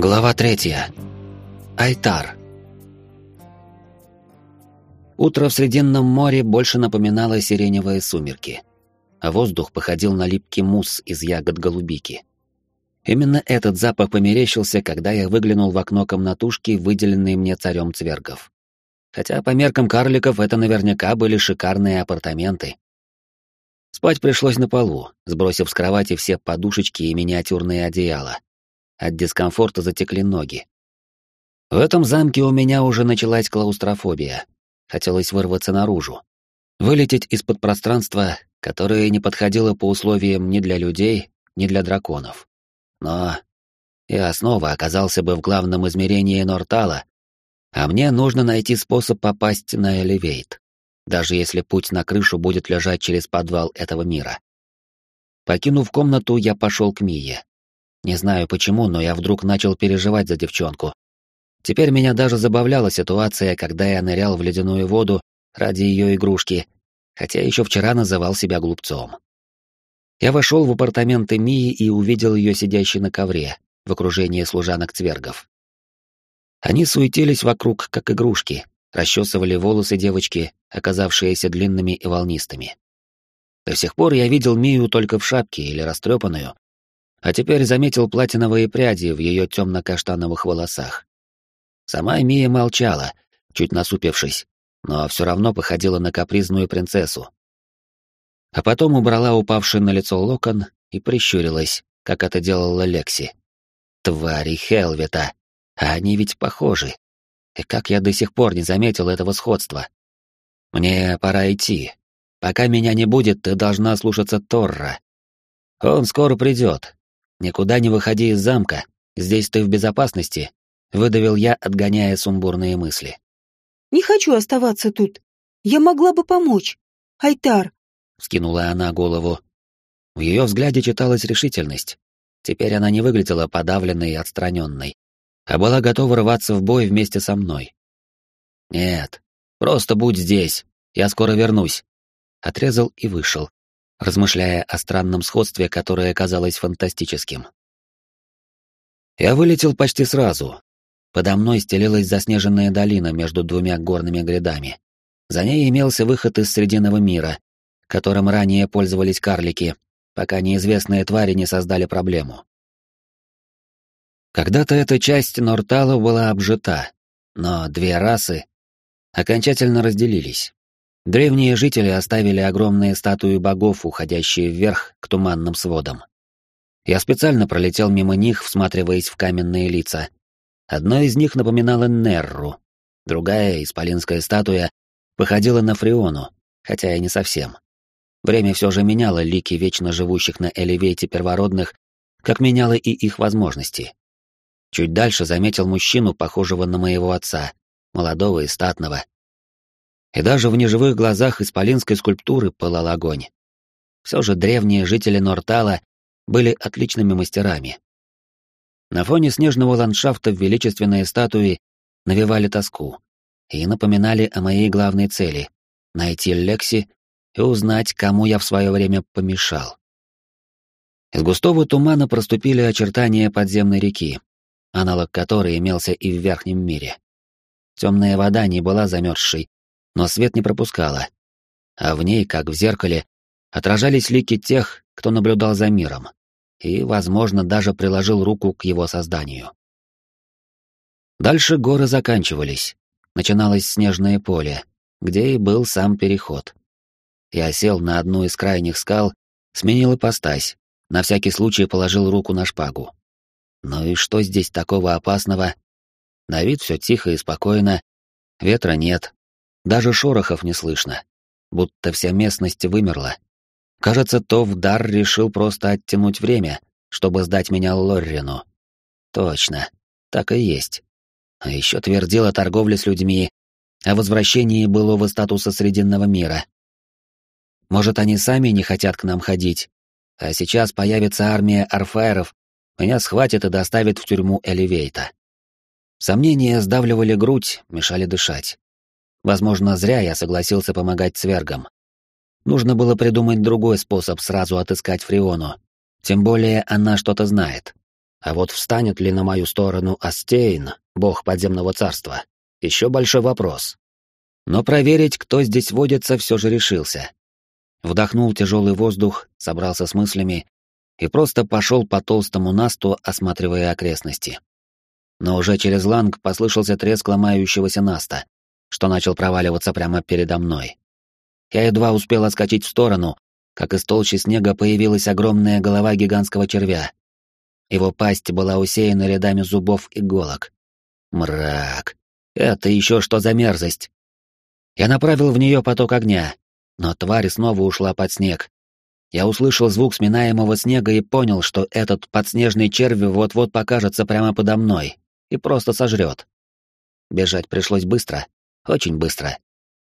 Глава третья. Айтар. Утро в Срединном море больше напоминало сиреневые сумерки, а воздух походил на липкий мусс из ягод голубики. Именно этот запах померещился, когда я выглянул в окно комнатушки, выделенной мне царем цвергов. Хотя по меркам карликов это наверняка были шикарные апартаменты. Спать пришлось на полу, сбросив с кровати все подушечки и миниатюрные одеяла. От дискомфорта затекли ноги. В этом замке у меня уже началась клаустрофобия. Хотелось вырваться наружу. Вылететь из-под пространства, которое не подходило по условиям ни для людей, ни для драконов. Но я снова оказался бы в главном измерении Нортала, а мне нужно найти способ попасть на Элевейт, даже если путь на крышу будет лежать через подвал этого мира. Покинув комнату, я пошел к Мие. Не знаю почему, но я вдруг начал переживать за девчонку. Теперь меня даже забавляла ситуация, когда я нырял в ледяную воду ради ее игрушки, хотя еще вчера называл себя глупцом. Я вошел в апартаменты Мии и увидел ее сидящей на ковре, в окружении служанок-цвергов. Они суетились вокруг, как игрушки, расчесывали волосы девочки, оказавшиеся длинными и волнистыми. До сих пор я видел Мию только в шапке или растрепанную, а теперь заметил платиновые пряди в ее темно-каштановых волосах. Сама Мия молчала, чуть насупившись, но все равно походила на капризную принцессу. А потом убрала упавший на лицо локон и прищурилась, как это делала Лекси. Твари Хелвета, а они ведь похожи. И как я до сих пор не заметил этого сходства? Мне пора идти. Пока меня не будет, ты должна слушаться Торра. Он скоро придет, «Никуда не выходи из замка, здесь ты в безопасности», — выдавил я, отгоняя сумбурные мысли. «Не хочу оставаться тут. Я могла бы помочь. Айтар», — вскинула она голову. В ее взгляде читалась решительность. Теперь она не выглядела подавленной и отстраненной, а была готова рваться в бой вместе со мной. «Нет, просто будь здесь, я скоро вернусь», — отрезал и вышел, размышляя о странном сходстве, которое казалось фантастическим. Я вылетел почти сразу. Подо мной стелилась заснеженная долина между двумя горными грядами. За ней имелся выход из Срединного мира, которым ранее пользовались карлики, пока неизвестные твари не создали проблему. Когда-то эта часть Нортала была обжита, но две расы окончательно разделились. Древние жители оставили огромные статуи богов, уходящие вверх к туманным сводам. Я специально пролетел мимо них, всматриваясь в каменные лица. Одно из них напоминало Нерру, другая, исполинская статуя, походила на Фриону, хотя и не совсем. Время все же меняло лики вечно живущих на Элевейте первородных, как меняло и их возможности. Чуть дальше заметил мужчину, похожего на моего отца, молодого и статного, и даже в неживых глазах исполинской скульптуры пылал огонь. Все же древние жители Нортала были отличными мастерами. На фоне снежного ландшафта величественные статуи навевали тоску и напоминали о моей главной цели — найти Лекси и узнать, кому я в свое время помешал. Из густого тумана проступили очертания подземной реки, аналог которой имелся и в Верхнем мире. Темная вода не была замерзшей, но свет не пропускала, а в ней, как в зеркале, отражались лики тех, кто наблюдал за миром, и, возможно, даже приложил руку к его созданию. Дальше горы заканчивались, начиналось снежное поле, где и был сам переход. Я сел на одну из крайних скал, сменил ипостась, на всякий случай положил руку на шпагу. Ну и что здесь такого опасного? На вид все тихо и спокойно, ветра нет, даже шорохов не слышно, будто вся местность вымерла. Кажется, Товдар решил просто оттянуть время, чтобы сдать меня Лоррину. Точно, так и есть. А еще твердил о торговле с людьми, о возвращении былого статуса Срединного мира. Может, они сами не хотят к нам ходить, а сейчас появится армия арфаеров, меня схватит и доставит в тюрьму Элевейта. Сомнения сдавливали грудь, мешали дышать. Возможно, зря я согласился помогать цвергам. Нужно было придумать другой способ сразу отыскать Фриону. Тем более она что-то знает. А вот встанет ли на мою сторону Астейн, бог подземного царства, еще большой вопрос. Но проверить, кто здесь водится, все же решился. Вдохнул тяжелый воздух, собрался с мыслями и просто пошел по толстому насту, осматривая окрестности. Но уже через ланг послышался треск ломающегося наста, что начал проваливаться прямо передо мной. Я едва успел отскочить в сторону, как из толщи снега появилась огромная голова гигантского червя. Его пасть была усеяна рядами зубов и иголок. Мрак. Это еще что за мерзость? Я направил в нее поток огня, но тварь снова ушла под снег. Я услышал звук сминаемого снега и понял, что этот подснежный червь вот-вот покажется прямо подо мной и просто сожрет. Бежать пришлось быстро, очень быстро.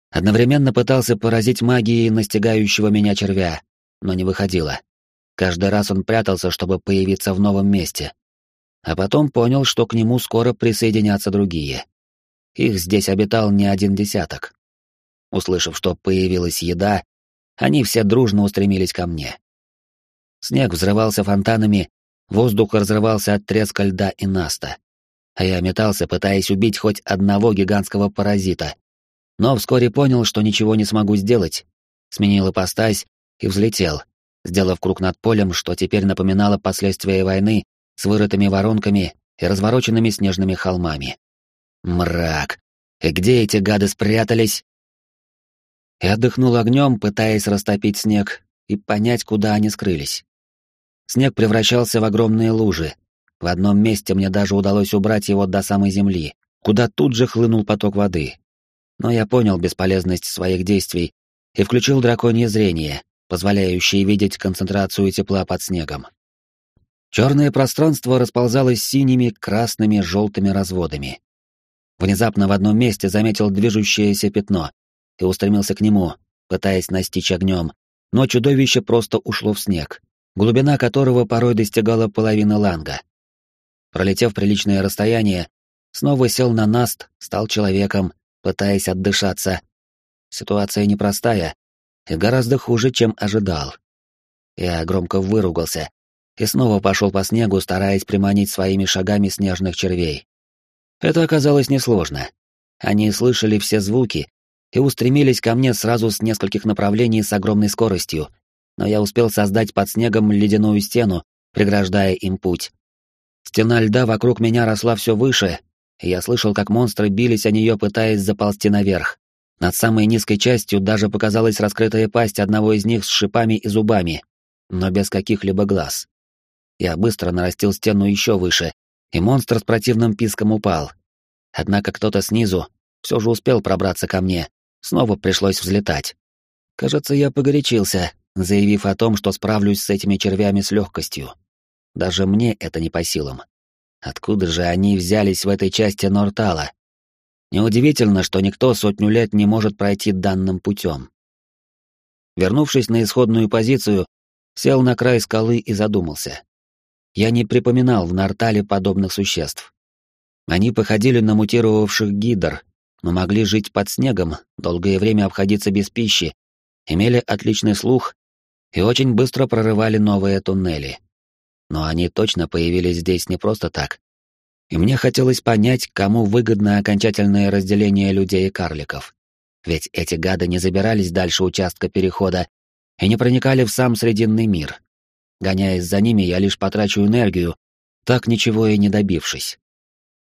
Одновременно пытался поразить магией настигающего меня червя, но не выходило. Каждый раз он прятался, чтобы появиться в новом месте. А потом понял, что к нему скоро присоединятся другие. Их здесь обитал не один десяток. Услышав, что появилась еда, они все дружно устремились ко мне. Снег взрывался фонтанами, воздух разрывался от треска льда и наста. А я метался, пытаясь убить хоть одного гигантского паразита. Но вскоре понял, что ничего не смогу сделать. Сменил ипостась и взлетел, сделав круг над полем, что теперь напоминало последствия войны с вырытыми воронками и развороченными снежными холмами. Мрак! И где эти гады спрятались? Я отдохнул огнем, пытаясь растопить снег и понять, куда они скрылись. Снег превращался в огромные лужи. В одном месте мне даже удалось убрать его до самой земли, куда тут же хлынул поток воды. Но я понял бесполезность своих действий и включил драконье зрение, позволяющее видеть концентрацию тепла под снегом. Черное пространство расползалось синими, красными, желтыми разводами. Внезапно в одном месте заметил движущееся пятно и устремился к нему, пытаясь настичь огнем, но чудовище просто ушло в снег, глубина которого порой достигала половины ланга. Пролетев приличное расстояние, снова сел на наст, стал человеком, пытаясь отдышаться. Ситуация непростая и гораздо хуже, чем ожидал. Я громко выругался и снова пошел по снегу, стараясь приманить своими шагами снежных червей. Это оказалось несложно. Они слышали все звуки и устремились ко мне сразу с нескольких направлений с огромной скоростью, но я успел создать под снегом ледяную стену, преграждая им путь. Стена льда вокруг меня росла все выше, и я слышал, как монстры бились о нее, пытаясь заползти наверх. Над самой низкой частью даже показалась раскрытая пасть одного из них с шипами и зубами, но без каких-либо глаз. Я быстро нарастил стену еще выше, и монстр с противным писком упал. Однако кто-то снизу все же успел пробраться ко мне, снова пришлось взлетать. Кажется, я погорячился, заявив о том, что справлюсь с этими червями с легкостью. Даже мне это не по силам. Откуда же они взялись в этой части Нортала? Неудивительно, что никто сотню лет не может пройти данным путем. Вернувшись на исходную позицию, сел на край скалы и задумался. Я не припоминал в Нортале подобных существ. Они походили на мутировавших гидр, но могли жить под снегом, долгое время обходиться без пищи, имели отличный слух и очень быстро прорывали новые туннели. Но они точно появились здесь не просто так. И мне хотелось понять, кому выгодно окончательное разделение людей и карликов. Ведь эти гады не забирались дальше участка перехода и не проникали в сам Срединный мир. Гоняясь за ними, я лишь потрачу энергию, так ничего и не добившись.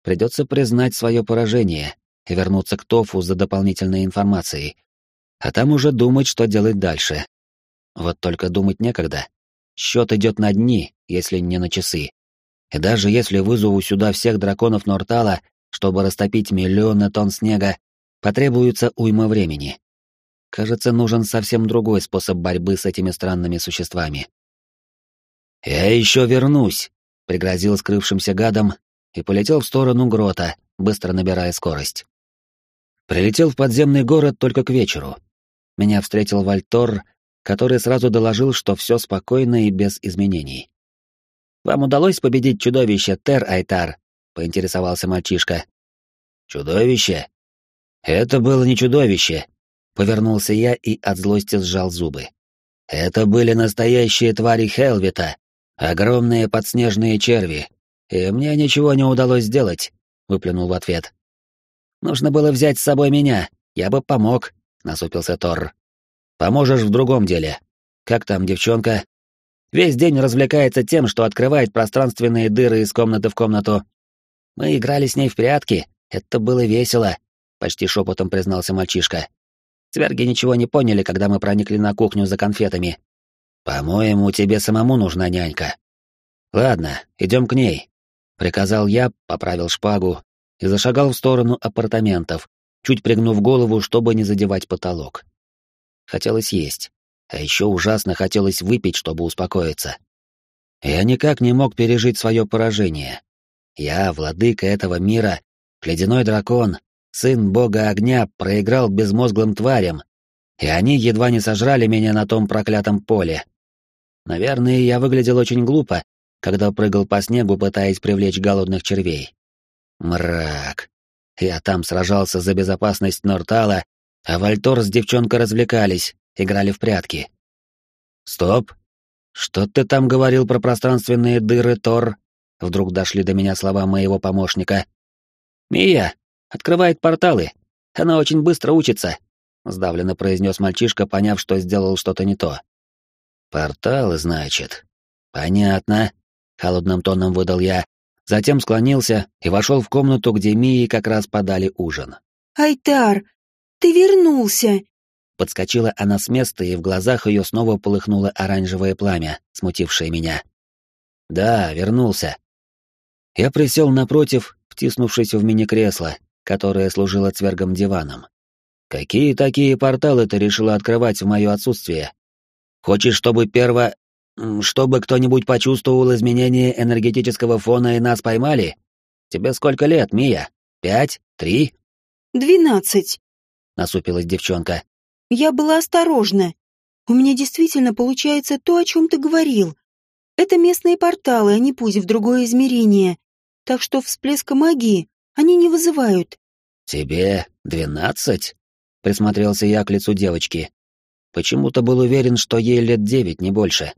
Придется признать свое поражение и вернуться к Тофу за дополнительной информацией. А там уже думать, что делать дальше. Вот только думать некогда. Счет идет на дни, если не на часы. И даже если вызову сюда всех драконов Нортала, чтобы растопить миллионы тонн снега, потребуется уйма времени. Кажется, нужен совсем другой способ борьбы с этими странными существами. «Я еще вернусь», — пригрозил скрывшимся гадом и полетел в сторону грота, быстро набирая скорость. Прилетел в подземный город только к вечеру. Меня встретил Вальтор, который сразу доложил, что все спокойно и без изменений. «Вам удалось победить чудовище Тер-Айтар?» — поинтересовался мальчишка. «Чудовище? Это было не чудовище!» — повернулся я и от злости сжал зубы. «Это были настоящие твари Хелвита, огромные подснежные черви, и мне ничего не удалось сделать», — выплюнул в ответ. «Нужно было взять с собой меня, я бы помог», — насупился Тор. «Поможешь в другом деле. Как там девчонка?» «Весь день развлекается тем, что открывает пространственные дыры из комнаты в комнату. Мы играли с ней в прятки, это было весело», — почти шепотом признался мальчишка. Цверги ничего не поняли, когда мы проникли на кухню за конфетами. По-моему, тебе самому нужна нянька. Ладно, идем к ней. Приказал я, поправил шпагу и зашагал в сторону апартаментов, чуть пригнув голову, чтобы не задевать потолок. Хотелось есть, а еще ужасно хотелось выпить, чтобы успокоиться. Я никак не мог пережить свое поражение. Я, владыка этого мира, ледяной дракон, сын бога огня, проиграл безмозглым тварям, и они едва не сожрали меня на том проклятом поле. Наверное, я выглядел очень глупо, когда прыгал по снегу, пытаясь привлечь голодных червей. Мрак. Я там сражался за безопасность Нортала, а Вальтор с девчонкой развлекались, играли в прятки. Стоп. Что ты там говорил про пространственные дыры, Тор? Вдруг дошли до меня слова моего помощника. Мия открывает порталы. Она очень быстро учится, сдавленно произнес мальчишка, поняв, что сделал что-то не то. Порталы, значит. Понятно, холодным тоном выдал я, затем склонился и вошел в комнату, где Мии как раз подали ужин. «Айтар, ты вернулся!» Подскочила она с места, и в глазах ее снова полыхнуло оранжевое пламя, смутившее меня. «Да, вернулся». Я присел напротив, втиснувшись в мини-кресло, которое служило цвергом диваном. «Какие такие порталы ты решила открывать в мое отсутствие? Хочешь, чтобы перво... чтобы кто-нибудь почувствовал изменение энергетического фона и нас поймали? Тебе сколько лет, Мия? Пять? Три?» «Двенадцать», — насупилась девчонка. «Я была осторожна. У меня действительно получается то, о чем ты говорил. Это местные порталы, а не путь в другое измерение. Так что всплеска магии они не вызывают». «Тебе двенадцать?» — присмотрелся я к лицу девочки. Почему-то был уверен, что ей лет девять, не больше.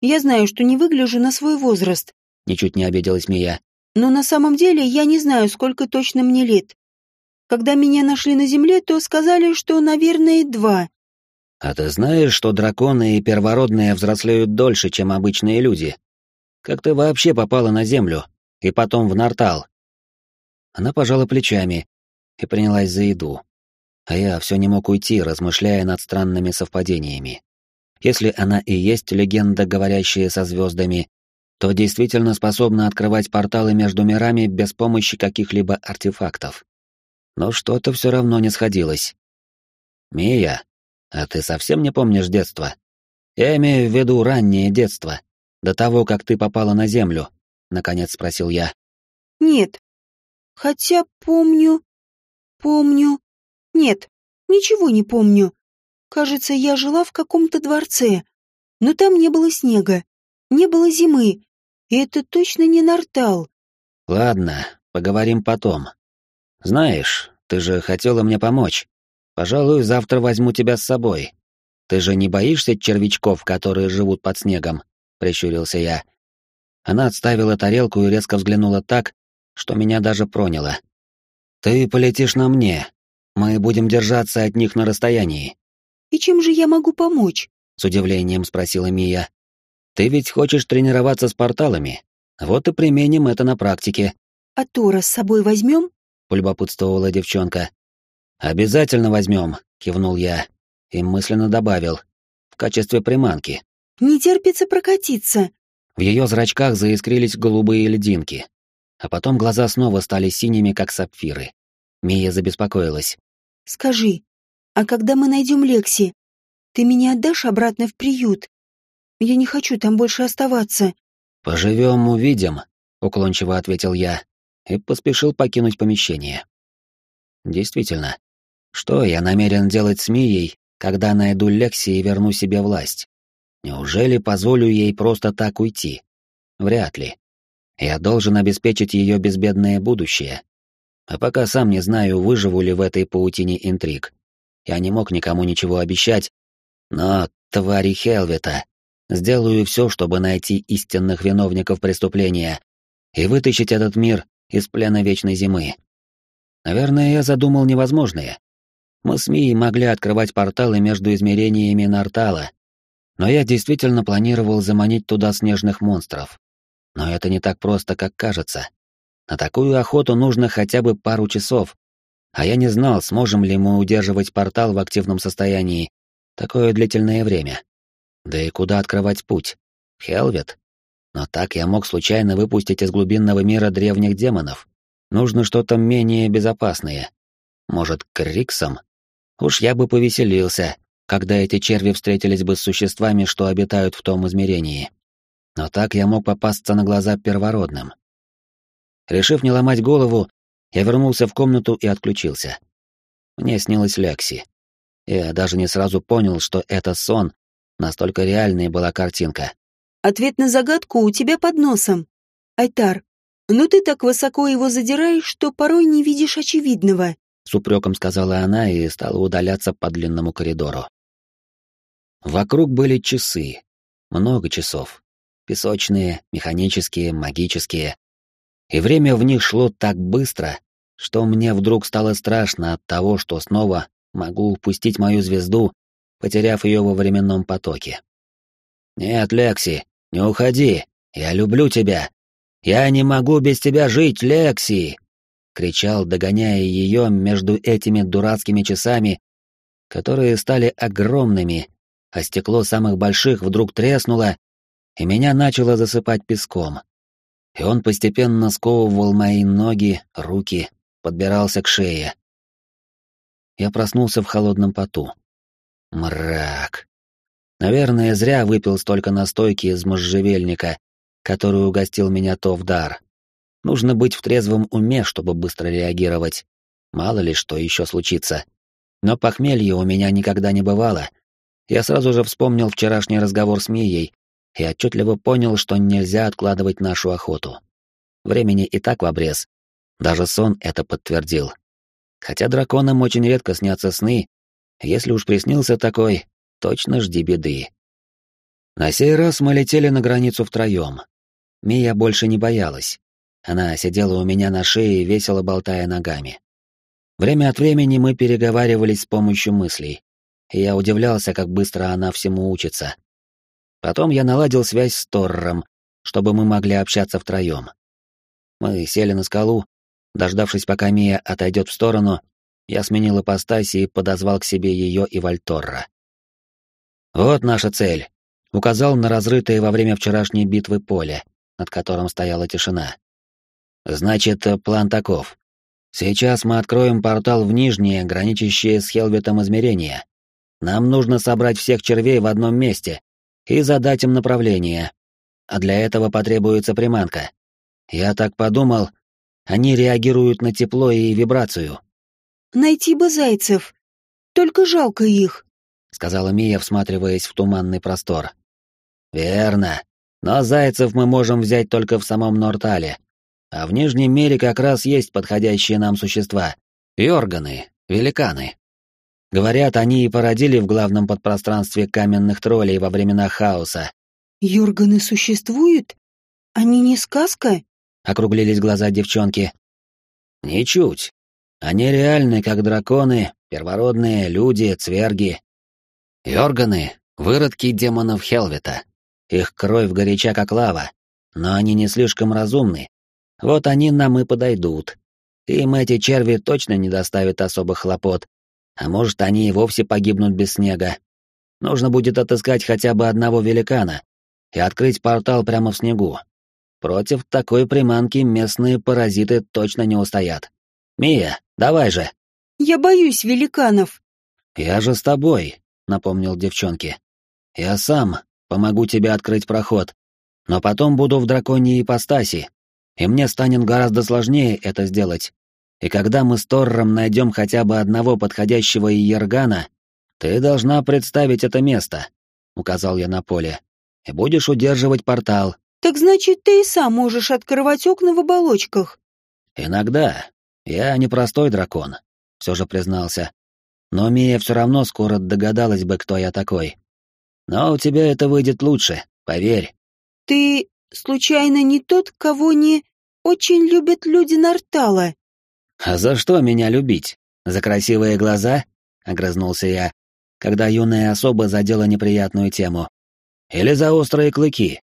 «Я знаю, что не выгляжу на свой возраст», — ничуть не обиделась Мия. «но на самом деле я не знаю, сколько точно мне лет. Когда меня нашли на земле, то сказали, что, наверное, два». «А ты знаешь, что драконы и первородные взрослеют дольше, чем обычные люди? Как ты вообще попала на землю? И потом в Нартал?» Она пожала плечами и принялась за еду а я все не мог уйти, размышляя над странными совпадениями. Если она и есть легенда, говорящая со звездами, то действительно способна открывать порталы между мирами без помощи каких-либо артефактов. Но что-то все равно не сходилось. «Мия, а ты совсем не помнишь детство? Я имею в виду раннее детство, до того, как ты попала на Землю», — наконец спросил я. «Нет. Хотя помню... помню...» Нет, ничего не помню. Кажется, я жила в каком-то дворце. Но там не было снега, не было зимы. И это точно не Нартал. Ладно, поговорим потом. Знаешь, ты же хотела мне помочь. Пожалуй, завтра возьму тебя с собой. Ты же не боишься червячков, которые живут под снегом? Прищурился я. Она отставила тарелку и резко взглянула так, что меня даже проняло. Ты полетишь на мне, мы будем держаться от них на расстоянии. И чем же я могу помочь? С удивлением спросила Мия. Ты ведь хочешь тренироваться с порталами. Вот и применим это на практике. А Тора с собой возьмем? Полюбопытствовала девчонка. Обязательно возьмем, кивнул я и мысленно добавил. В качестве приманки. Не терпится прокатиться. В ее зрачках заискрились голубые льдинки. А потом глаза снова стали синими, как сапфиры. Мия забеспокоилась. Скажи, а когда мы найдем Лекси, ты меня отдашь обратно в приют? Я не хочу там больше оставаться. Поживем, увидим, уклончиво ответил я и поспешил покинуть помещение. Действительно, что я намерен делать с Мией, когда найду Лекси и верну себе власть? Неужели позволю ей просто так уйти? Вряд ли. Я должен обеспечить ее безбедное будущее, а пока сам не знаю, выживу ли в этой паутине интриг. Я не мог никому ничего обещать, но, твари Хелвета, сделаю все, чтобы найти истинных виновников преступления и вытащить этот мир из плена вечной зимы. Наверное, я задумал невозможное. Мы с Мией могли открывать порталы между измерениями Нартала, но я действительно планировал заманить туда снежных монстров. Но это не так просто, как кажется. На такую охоту нужно хотя бы пару часов, а я не знал, сможем ли мы удерживать портал в активном состоянии такое длительное время. Да и куда открывать путь? Хелвет? Но так я мог случайно выпустить из глубинного мира древних демонов. Нужно что-то менее безопасное. Может, к Риксам? Уж я бы повеселился, когда эти черви встретились бы с существами, что обитают в том измерении. Но так я мог попасться на глаза первородным. Решив не ломать голову, я вернулся в комнату и отключился. Мне снилась Лекси. Я даже не сразу понял, что это сон, настолько реальной была картинка. Ответ на загадку у тебя под носом. Айтар, ну ты так высоко его задираешь, что порой не видишь очевидного. С упреком сказала она и стала удаляться по длинному коридору. Вокруг были часы. Много часов. Песочные, механические, магические. И время в них шло так быстро, что мне вдруг стало страшно от того, что снова могу упустить мою звезду, потеряв ее во временном потоке. «Нет, Лекси, не уходи, я люблю тебя. Я не могу без тебя жить, Лекси!» кричал, догоняя ее между этими дурацкими часами, которые стали огромными, а стекло самых больших вдруг треснуло, и меня начало засыпать песком. И он постепенно сковывал мои ноги, руки, подбирался к шее. Я проснулся в холодном поту. Мрак. Наверное, зря выпил столько настойки из можжевельника, который угостил меня то в дар. Нужно быть в трезвом уме, чтобы быстро реагировать. Мало ли что еще случится. Но похмелья у меня никогда не бывало. Я сразу же вспомнил вчерашний разговор с Мией и отчетливо понял, что нельзя откладывать нашу охоту. Времени и так в обрез. Даже сон это подтвердил. Хотя драконам очень редко снятся сны, если уж приснился такой, точно жди беды. На сей раз мы летели на границу втроем. Мия больше не боялась. Она сидела у меня на шее, весело болтая ногами. Время от времени мы переговаривались с помощью мыслей, и я удивлялся, как быстро она всему учится. Потом я наладил связь с Торром, чтобы мы могли общаться втроем. Мы сели на скалу, дождавшись, пока Мия отойдет в сторону, я сменил ипостась и подозвал к себе ее и Вальторра. «Вот наша цель», — указал на разрытое во время вчерашней битвы поле, над которым стояла тишина. «Значит, план таков. Сейчас мы откроем портал в нижнее, граничащее с Хелветом измерение. Нам нужно собрать всех червей в одном месте и задать им направление. А для этого потребуется приманка. Я так подумал, они реагируют на тепло и вибрацию. Найти бы зайцев. Только жалко их, сказала Мия, всматриваясь в туманный простор. Верно. Но зайцев мы можем взять только в самом Нортале. А в Нижнем мире как раз есть подходящие нам существа. Йорганы, великаны. Говорят, они и породили в главном подпространстве каменных троллей во времена хаоса. Йорганы существуют? Они не сказка? Округлились глаза девчонки. Ничуть. Они реальны, как драконы, первородные, люди, цверги. Йорганы — выродки демонов Хелвета. Их кровь горяча, как лава, но они не слишком разумны. Вот они нам и подойдут. Им эти черви точно не доставят особых хлопот, а может, они и вовсе погибнут без снега. Нужно будет отыскать хотя бы одного великана и открыть портал прямо в снегу. Против такой приманки местные паразиты точно не устоят. Мия, давай же. Я боюсь великанов. Я же с тобой, напомнил девчонке. Я сам помогу тебе открыть проход, но потом буду в драконьей ипостаси, и мне станет гораздо сложнее это сделать. И когда мы с Торром найдем хотя бы одного подходящего Иергана, ты должна представить это место, указал я на поле, и будешь удерживать портал. Так значит, ты и сам можешь открывать окна в оболочках. Иногда, «Я не простой дракон», — все же признался. «Но Мия все равно скоро догадалась бы, кто я такой. Но у тебя это выйдет лучше, поверь». «Ты, случайно, не тот, кого не...» очень любят люди Нартала. А за что меня любить? За красивые глаза? Огрызнулся я, когда юная особа задела неприятную тему. Или за острые клыки?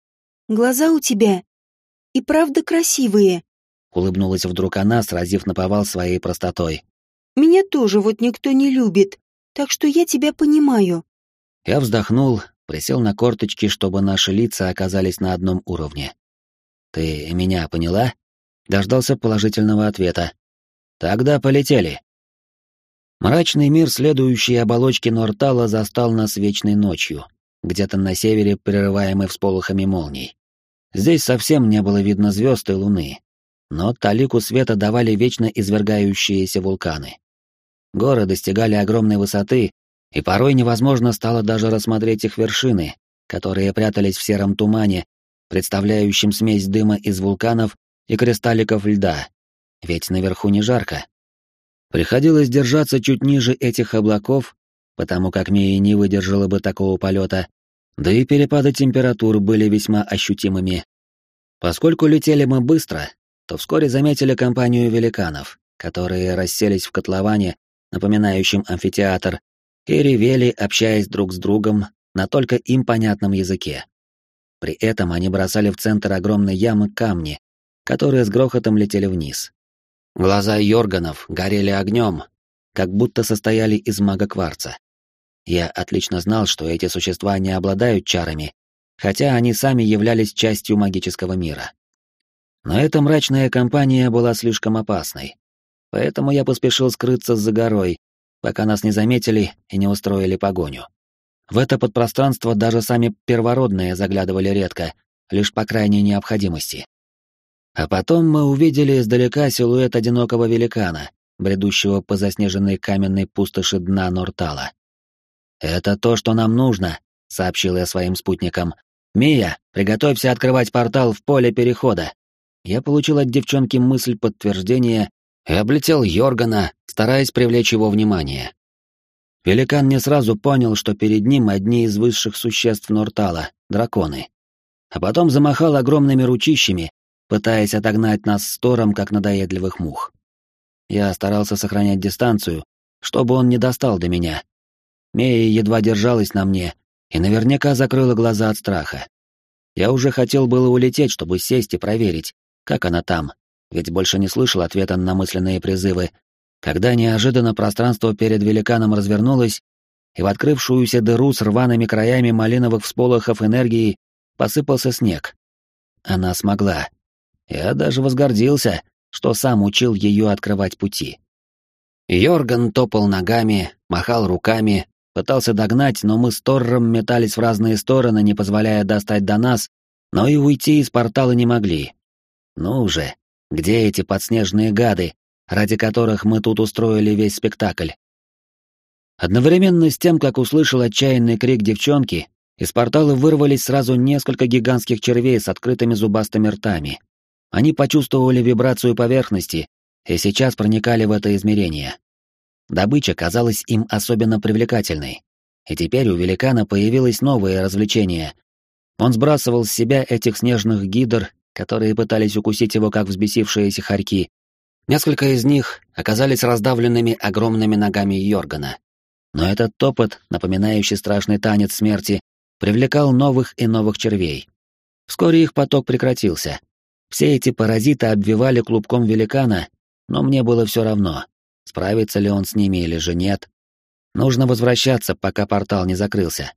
Глаза у тебя и правда красивые. Улыбнулась вдруг она, сразив наповал своей простотой. Меня тоже вот никто не любит, так что я тебя понимаю. Я вздохнул, присел на корточки, чтобы наши лица оказались на одном уровне. Ты меня поняла? Дождался положительного ответа. Тогда полетели. Мрачный мир следующей оболочки Нортала застал нас вечной ночью, где-то на севере, прерываемый всполохами молний. Здесь совсем не было видно звезд и луны, но талику света давали вечно извергающиеся вулканы. Горы достигали огромной высоты, и порой невозможно стало даже рассмотреть их вершины, которые прятались в сером тумане, представляющем смесь дыма из вулканов и кристалликов льда, ведь наверху не жарко. Приходилось держаться чуть ниже этих облаков, потому как Мия не выдержала бы такого полета, да и перепады температур были весьма ощутимыми. Поскольку летели мы быстро, то вскоре заметили компанию великанов, которые расселись в котловане, напоминающем амфитеатр, и ревели, общаясь друг с другом на только им понятном языке. При этом они бросали в центр огромной ямы камни, которые с грохотом летели вниз. Глаза Йорганов горели огнем, как будто состояли из мага-кварца. Я отлично знал, что эти существа не обладают чарами, хотя они сами являлись частью магического мира. Но эта мрачная компания была слишком опасной, поэтому я поспешил скрыться за горой, пока нас не заметили и не устроили погоню. В это подпространство даже сами первородные заглядывали редко, лишь по крайней необходимости. А потом мы увидели издалека силуэт одинокого великана, бредущего по заснеженной каменной пустоши дна Нортала. «Это то, что нам нужно», — сообщил я своим спутникам. «Мия, приготовься открывать портал в поле перехода». Я получил от девчонки мысль подтверждения и облетел Йоргана, стараясь привлечь его внимание. Великан не сразу понял, что перед ним одни из высших существ Нортала — драконы. А потом замахал огромными ручищами, пытаясь отогнать нас с Тором, как надоедливых мух. Я старался сохранять дистанцию, чтобы он не достал до меня. Мея едва держалась на мне и наверняка закрыла глаза от страха. Я уже хотел было улететь, чтобы сесть и проверить, как она там, ведь больше не слышал ответа на мысленные призывы, когда неожиданно пространство перед великаном развернулось, и в открывшуюся дыру с рваными краями малиновых всполохов энергии посыпался снег. Она смогла. Я даже возгордился, что сам учил ее открывать пути. Йорган топал ногами, махал руками, пытался догнать, но мы с Торром метались в разные стороны, не позволяя достать до нас, но и уйти из портала не могли. Ну уже, где эти подснежные гады, ради которых мы тут устроили весь спектакль? Одновременно с тем, как услышал отчаянный крик девчонки, из портала вырвались сразу несколько гигантских червей с открытыми зубастыми ртами. Они почувствовали вибрацию поверхности и сейчас проникали в это измерение. Добыча казалась им особенно привлекательной. И теперь у великана появилось новое развлечение. Он сбрасывал с себя этих снежных гидр, которые пытались укусить его как взбесившиеся хорьки. Несколько из них оказались раздавленными огромными ногами Йоргана. Но этот топот, напоминающий страшный танец смерти, привлекал новых и новых червей. Вскоре их поток прекратился, все эти паразиты обвивали клубком великана, но мне было все равно, справится ли он с ними или же нет. Нужно возвращаться, пока портал не закрылся.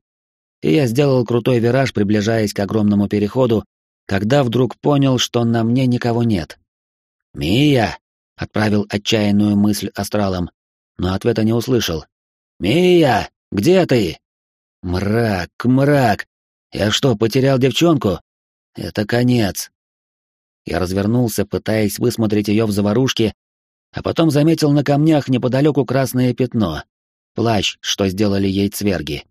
И я сделал крутой вираж, приближаясь к огромному переходу, когда вдруг понял, что на мне никого нет. «Мия!» — отправил отчаянную мысль астралом, но ответа не услышал. «Мия! Где ты?» «Мрак, мрак! Я что, потерял девчонку?» «Это конец. Я развернулся, пытаясь высмотреть ее в заварушке, а потом заметил на камнях неподалеку красное пятно. Плащ, что сделали ей цверги.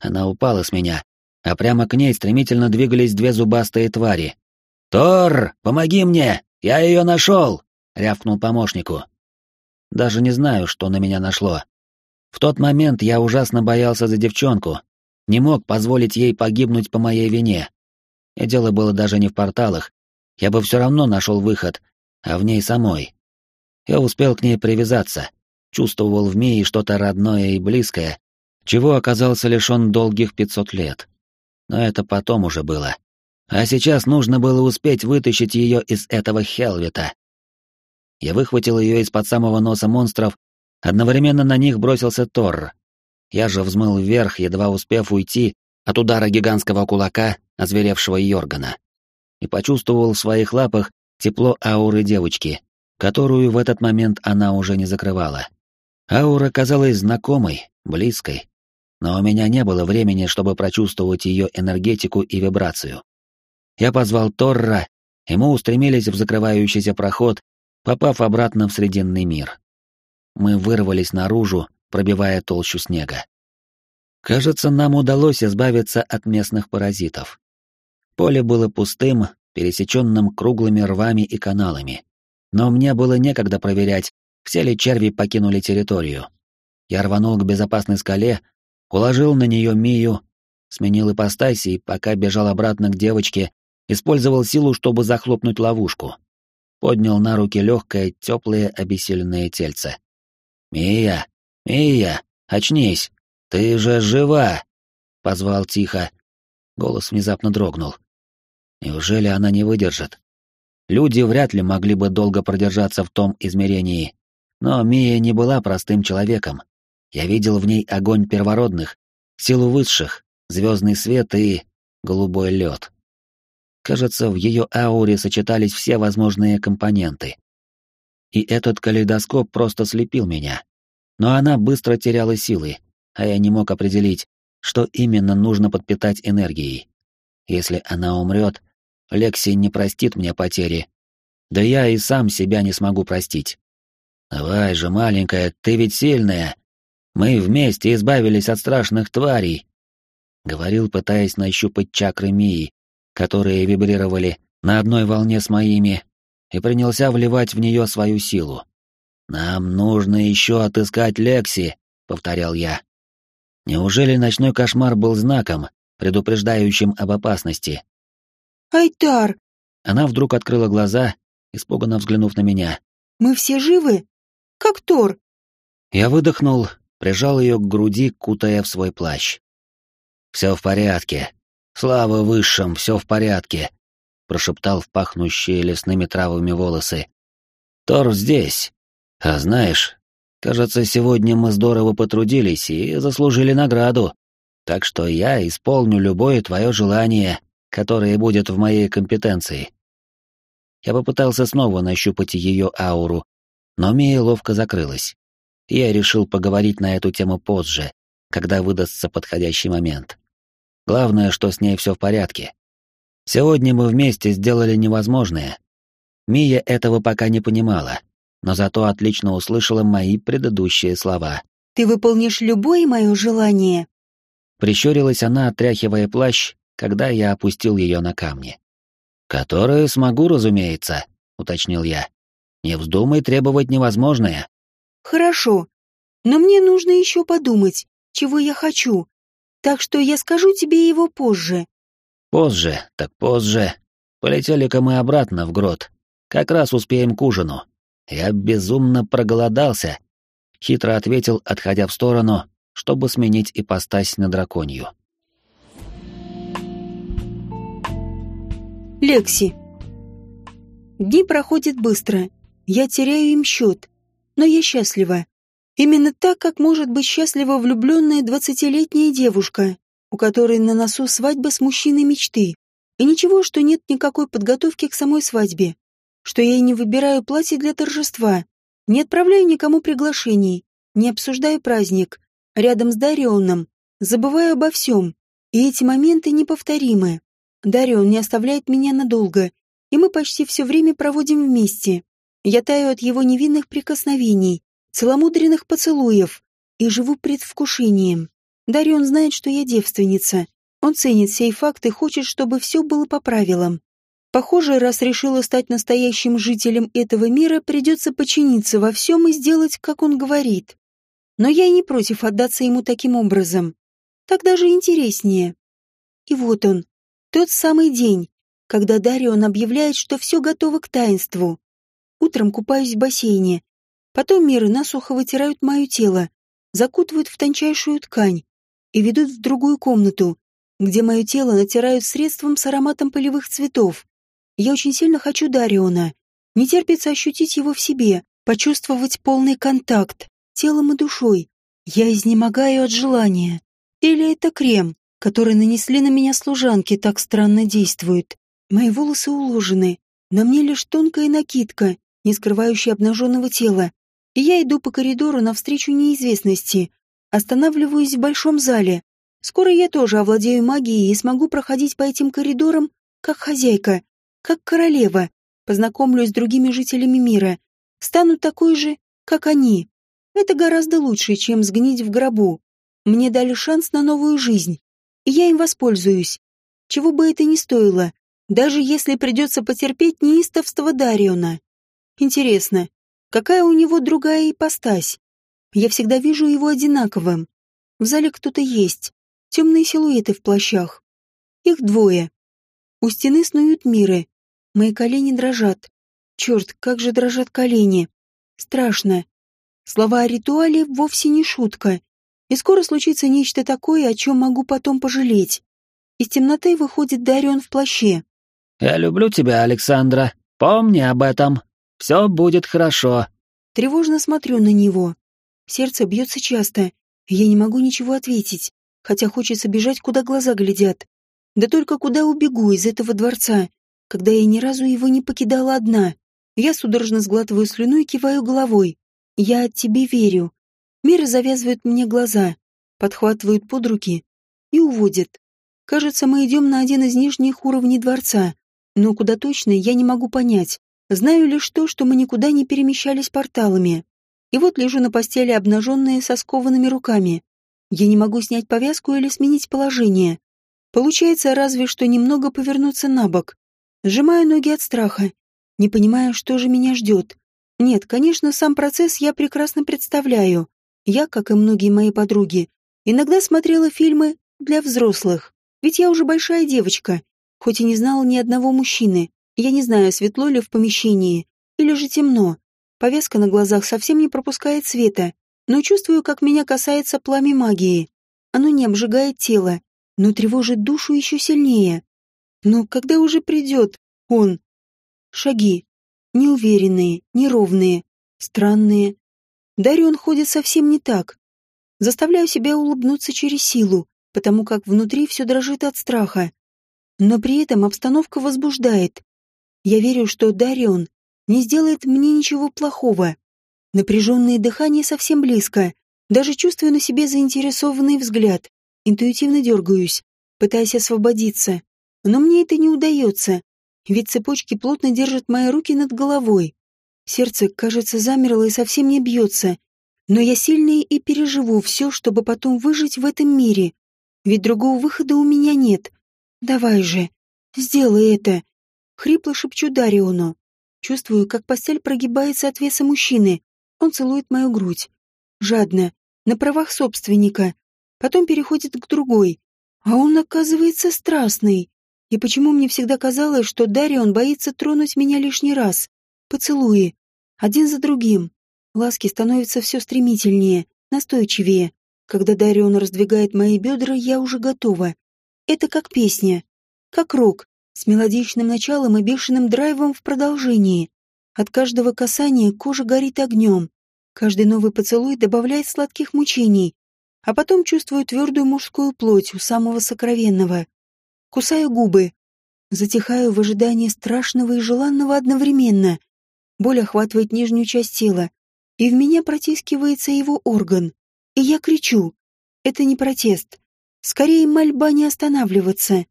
Она упала с меня, а прямо к ней стремительно двигались две зубастые твари. «Тор, помоги мне! Я ее нашел!» — рявкнул помощнику. Даже не знаю, что на меня нашло. В тот момент я ужасно боялся за девчонку, не мог позволить ей погибнуть по моей вине. И дело было даже не в порталах, я бы все равно нашел выход, а в ней самой. Я успел к ней привязаться, чувствовал в Мии что-то родное и близкое, чего оказался лишен долгих пятьсот лет. Но это потом уже было. А сейчас нужно было успеть вытащить ее из этого Хелвита. Я выхватил ее из-под самого носа монстров, одновременно на них бросился Тор. Я же взмыл вверх, едва успев уйти от удара гигантского кулака, озверевшего Йоргана. И почувствовал в своих лапах тепло ауры девочки, которую в этот момент она уже не закрывала. Аура казалась знакомой, близкой, но у меня не было времени, чтобы прочувствовать ее энергетику и вибрацию. Я позвал Торра, и мы устремились в закрывающийся проход, попав обратно в Срединный мир. Мы вырвались наружу, пробивая толщу снега. Кажется, нам удалось избавиться от местных паразитов. Поле было пустым, пересеченным круглыми рвами и каналами. Но мне было некогда проверять, все ли черви покинули территорию. Я рванул к безопасной скале, уложил на нее Мию, сменил ипостась и, пока бежал обратно к девочке, использовал силу, чтобы захлопнуть ловушку. Поднял на руки легкое, теплое, обессиленное тельце. «Мия! Мия! Очнись! Ты же жива!» — позвал тихо. Голос внезапно дрогнул. Неужели она не выдержит? Люди вряд ли могли бы долго продержаться в том измерении. Но Мия не была простым человеком. Я видел в ней огонь первородных, силу высших, звездный свет и голубой лед. Кажется, в ее ауре сочетались все возможные компоненты. И этот калейдоскоп просто слепил меня. Но она быстро теряла силы, а я не мог определить, что именно нужно подпитать энергией. Если она умрет, Лекси не простит мне потери. Да я и сам себя не смогу простить. Давай же, маленькая, ты ведь сильная. Мы вместе избавились от страшных тварей. Говорил, пытаясь нащупать чакры Мии, которые вибрировали на одной волне с моими, и принялся вливать в нее свою силу. «Нам нужно еще отыскать Лекси», — повторял я. Неужели ночной кошмар был знаком, предупреждающим об опасности? «Айтар!» Она вдруг открыла глаза, испуганно взглянув на меня. «Мы все живы? Как Тор?» Я выдохнул, прижал ее к груди, кутая в свой плащ. «Все в порядке. Слава высшим, все в порядке», — прошептал в пахнущие лесными травами волосы. «Тор здесь. А знаешь, кажется, сегодня мы здорово потрудились и заслужили награду. Так что я исполню любое твое желание, которое будет в моей компетенции. Я попытался снова нащупать ее ауру, но Мия ловко закрылась. Я решил поговорить на эту тему позже, когда выдастся подходящий момент. Главное, что с ней все в порядке. Сегодня мы вместе сделали невозможное. Мия этого пока не понимала, но зато отлично услышала мои предыдущие слова. «Ты выполнишь любое мое желание?» Прищурилась она, отряхивая плащ когда я опустил ее на камни. «Которые смогу, разумеется», — уточнил я. «Не вздумай требовать невозможное». «Хорошо, но мне нужно еще подумать, чего я хочу, так что я скажу тебе его позже». «Позже, так позже. Полетели-ка мы обратно в грот. Как раз успеем к ужину. Я безумно проголодался», — хитро ответил, отходя в сторону, чтобы сменить ипостась на драконью. Лекси. Дни проходят быстро. Я теряю им счет. Но я счастлива. Именно так, как может быть счастлива влюбленная двадцатилетняя девушка, у которой на носу свадьба с мужчиной мечты. И ничего, что нет никакой подготовки к самой свадьбе. Что я не выбираю платье для торжества. Не отправляю никому приглашений. Не обсуждаю праздник. Рядом с Дарионом. Забываю обо всем. И эти моменты неповторимы. Дарион не оставляет меня надолго, и мы почти все время проводим вместе. Я таю от его невинных прикосновений, целомудренных поцелуев и живу предвкушением. Дарион знает, что я девственница. Он ценит сей факт и хочет, чтобы все было по правилам. Похоже, раз решила стать настоящим жителем этого мира, придется подчиниться во всем и сделать, как он говорит. Но я не против отдаться ему таким образом. Так даже интереснее. И вот он, тот самый день, когда Дарион объявляет, что все готово к таинству. Утром купаюсь в бассейне. Потом миры насухо вытирают мое тело, закутывают в тончайшую ткань и ведут в другую комнату, где мое тело натирают средством с ароматом полевых цветов. Я очень сильно хочу Дариона. Не терпится ощутить его в себе, почувствовать полный контакт, телом и душой. Я изнемогаю от желания. Или это крем, который нанесли на меня служанки, так странно действует. Мои волосы уложены, на мне лишь тонкая накидка, не скрывающая обнаженного тела. И я иду по коридору навстречу неизвестности. Останавливаюсь в большом зале. Скоро я тоже овладею магией и смогу проходить по этим коридорам как хозяйка, как королева, познакомлюсь с другими жителями мира, стану такой же, как они. Это гораздо лучше, чем сгнить в гробу. Мне дали шанс на новую жизнь, и я им воспользуюсь. Чего бы это ни стоило, даже если придется потерпеть неистовство Дариона. Интересно, какая у него другая ипостась? Я всегда вижу его одинаковым. В зале кто-то есть, темные силуэты в плащах. Их двое. У стены снуют миры. Мои колени дрожат. Черт, как же дрожат колени. Страшно. Слова о ритуале вовсе не шутка. И скоро случится нечто такое, о чем могу потом пожалеть. Из темноты выходит Дарион в плаще. «Я люблю тебя, Александра. Помни об этом. Все будет хорошо». Тревожно смотрю на него. Сердце бьется часто. Я не могу ничего ответить, хотя хочется бежать, куда глаза глядят. Да только куда убегу из этого дворца, когда я ни разу его не покидала одна. Я судорожно сглатываю слюну и киваю головой. Я тебе верю. Мира завязывает мне глаза, подхватывают под руки и уводит. Кажется, мы идем на один из нижних уровней дворца, но куда точно я не могу понять. Знаю лишь то, что мы никуда не перемещались порталами. И вот лежу на постели, обнаженная со скованными руками. Я не могу снять повязку или сменить положение. Получается разве что немного повернуться на бок. Сжимаю ноги от страха, не понимая, что же меня ждет. Нет, конечно, сам процесс я прекрасно представляю. Я, как и многие мои подруги, иногда смотрела фильмы для взрослых. Ведь я уже большая девочка, хоть и не знала ни одного мужчины. Я не знаю, светло ли в помещении, или же темно. Повязка на глазах совсем не пропускает света, но чувствую, как меня касается пламя магии. Оно не обжигает тело, но тревожит душу еще сильнее. Но когда уже придет он? Шаги неуверенные, неровные, странные. Дарион ходит совсем не так. Заставляю себя улыбнуться через силу, потому как внутри все дрожит от страха. Но при этом обстановка возбуждает. Я верю, что Дарион не сделает мне ничего плохого. Напряженное дыхание совсем близко. Даже чувствую на себе заинтересованный взгляд. Интуитивно дергаюсь, пытаясь освободиться. Но мне это не удается ведь цепочки плотно держат мои руки над головой. Сердце, кажется, замерло и совсем не бьется. Но я сильная и переживу все, чтобы потом выжить в этом мире. Ведь другого выхода у меня нет. Давай же, сделай это. Хрипло шепчу Дариону. Чувствую, как постель прогибается от веса мужчины. Он целует мою грудь. Жадно, на правах собственника. Потом переходит к другой. А он, оказывается, страстный. И почему мне всегда казалось, что Дарион боится тронуть меня лишний раз? Поцелуи. Один за другим. Ласки становятся все стремительнее, настойчивее. Когда Дарион раздвигает мои бедра, я уже готова. Это как песня. Как рок, с мелодичным началом и бешеным драйвом в продолжении. От каждого касания кожа горит огнем. Каждый новый поцелуй добавляет сладких мучений. А потом чувствую твердую мужскую плоть у самого сокровенного. Кусаю губы. Затихаю в ожидании страшного и желанного одновременно. Боль охватывает нижнюю часть тела, и в меня протискивается его орган. И я кричу. Это не протест. Скорее, мольба не останавливаться.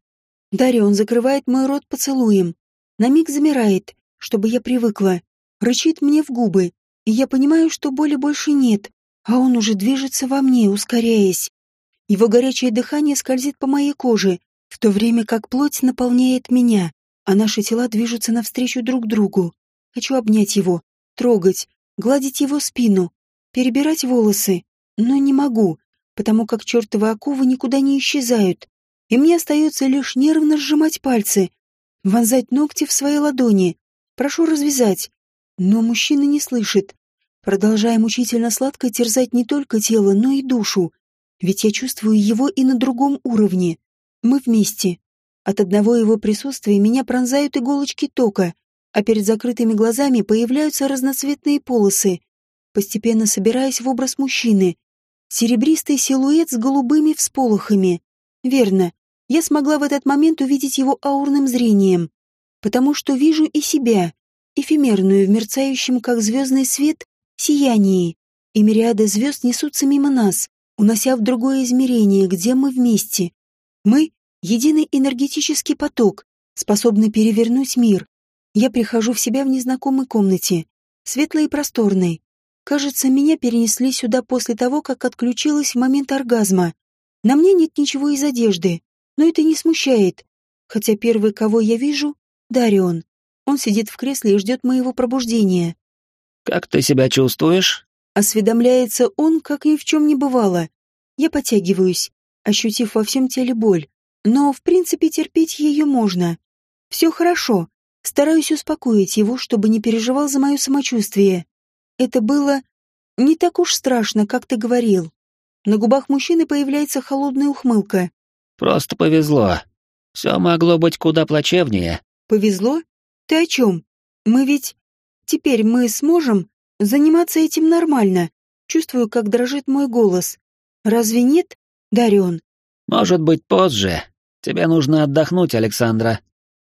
Дарион закрывает мой рот поцелуем. На миг замирает, чтобы я привыкла. Рычит мне в губы, и я понимаю, что боли больше нет, а он уже движется во мне, ускоряясь. Его горячее дыхание скользит по моей коже, в то время как плоть наполняет меня, а наши тела движутся навстречу друг другу. Хочу обнять его, трогать, гладить его спину, перебирать волосы, но не могу, потому как чертовы оковы никуда не исчезают, и мне остается лишь нервно сжимать пальцы, вонзать ногти в свои ладони. Прошу развязать. Но мужчина не слышит, продолжая мучительно сладко терзать не только тело, но и душу. Ведь я чувствую его и на другом уровне. Мы вместе. От одного его присутствия меня пронзают иголочки тока, а перед закрытыми глазами появляются разноцветные полосы, постепенно собираясь в образ мужчины. Серебристый силуэт с голубыми всполохами. Верно, я смогла в этот момент увидеть его аурным зрением, потому что вижу и себя, эфемерную в мерцающем, как звездный свет, сиянии, и мириады звезд несутся мимо нас, унося в другое измерение, где мы вместе. Мы — единый энергетический поток, способный перевернуть мир. Я прихожу в себя в незнакомой комнате, светлой и просторной. Кажется, меня перенесли сюда после того, как отключилась в момент оргазма. На мне нет ничего из одежды, но это не смущает. Хотя первый, кого я вижу, — Дарион. Он сидит в кресле и ждет моего пробуждения. «Как ты себя чувствуешь?» Осведомляется он, как ни в чем не бывало. Я подтягиваюсь, ощутив во всем теле боль. Но, в принципе, терпеть ее можно. Все хорошо. Стараюсь успокоить его, чтобы не переживал за мое самочувствие. Это было не так уж страшно, как ты говорил. На губах мужчины появляется холодная ухмылка. «Просто повезло. Все могло быть куда плачевнее». «Повезло? Ты о чем? Мы ведь... Теперь мы сможем заниматься этим нормально. Чувствую, как дрожит мой голос. Разве нет, Дарион? Может быть, позже. Тебе нужно отдохнуть, Александра.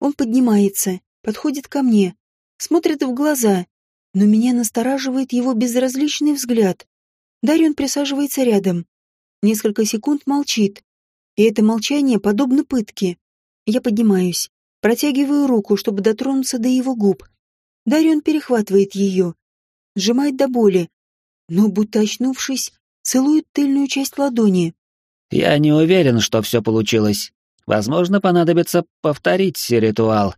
Он поднимается, подходит ко мне, смотрит в глаза, но меня настораживает его безразличный взгляд. Дарион присаживается рядом. Несколько секунд молчит. И это молчание подобно пытке. Я поднимаюсь, протягиваю руку, чтобы дотронуться до его губ. Дарион перехватывает ее, сжимает до боли, но, будто очнувшись, целует тыльную часть ладони. «Я не уверен, что все получилось. Возможно, понадобится повторить ритуал.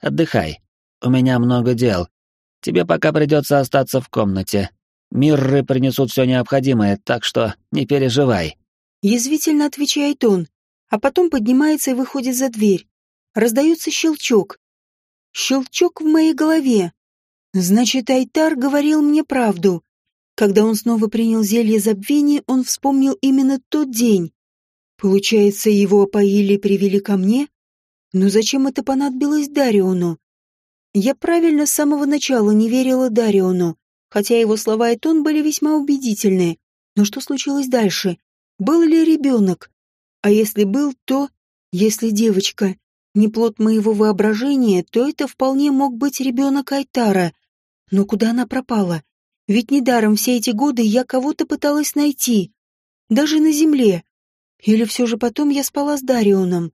Отдыхай. У меня много дел. Тебе пока придется остаться в комнате. Мирры принесут все необходимое, так что не переживай». Язвительно отвечает он, а потом поднимается и выходит за дверь. Раздается щелчок. Щелчок в моей голове. Значит, Айтар говорил мне правду. Когда он снова принял зелье забвения, он вспомнил именно тот день. Получается, его опоили и привели ко мне? Но зачем это понадобилось Дариону? Я правильно с самого начала не верила Дариону, хотя его слова и тон были весьма убедительны. Но что случилось дальше? Был ли ребенок? А если был, то... Если девочка не плод моего воображения, то это вполне мог быть ребенок Айтара. Но куда она пропала? Ведь недаром все эти годы я кого-то пыталась найти. Даже на земле. Или все же потом я спала с Дарионом.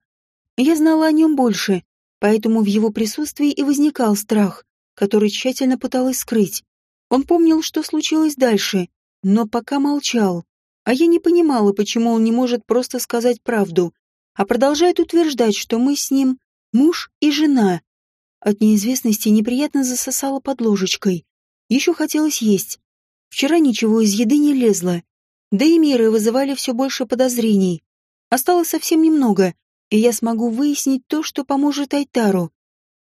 Я знала о нем больше, поэтому в его присутствии и возникал страх, который тщательно пыталась скрыть. Он помнил, что случилось дальше, но пока молчал. А я не понимала, почему он не может просто сказать правду, а продолжает утверждать, что мы с ним муж и жена. От неизвестности неприятно засосало под ложечкой. Еще хотелось есть. Вчера ничего из еды не лезло. Да и меры вызывали все больше подозрений. Осталось совсем немного, и я смогу выяснить то, что поможет Айтару.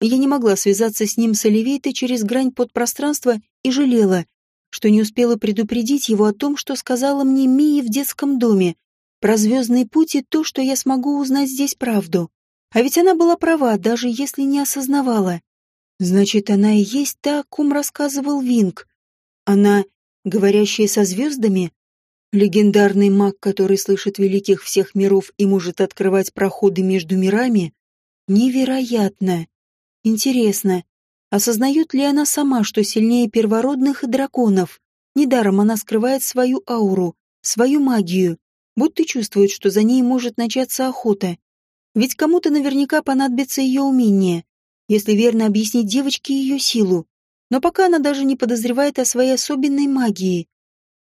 Я не могла связаться с ним с Оливейтой через грань подпространства и жалела, что не успела предупредить его о том, что сказала мне Мия в детском доме, про звездный путь и то, что я смогу узнать здесь правду. А ведь она была права, даже если не осознавала. Значит, она и есть та, о ком рассказывал Винг. Она, говорящая со звездами, легендарный маг, который слышит великих всех миров и может открывать проходы между мирами, невероятно. Интересно, осознает ли она сама, что сильнее первородных драконов? Недаром она скрывает свою ауру, свою магию, будто чувствует, что за ней может начаться охота. Ведь кому-то наверняка понадобится ее умение, если верно объяснить девочке ее силу. Но пока она даже не подозревает о своей особенной магии.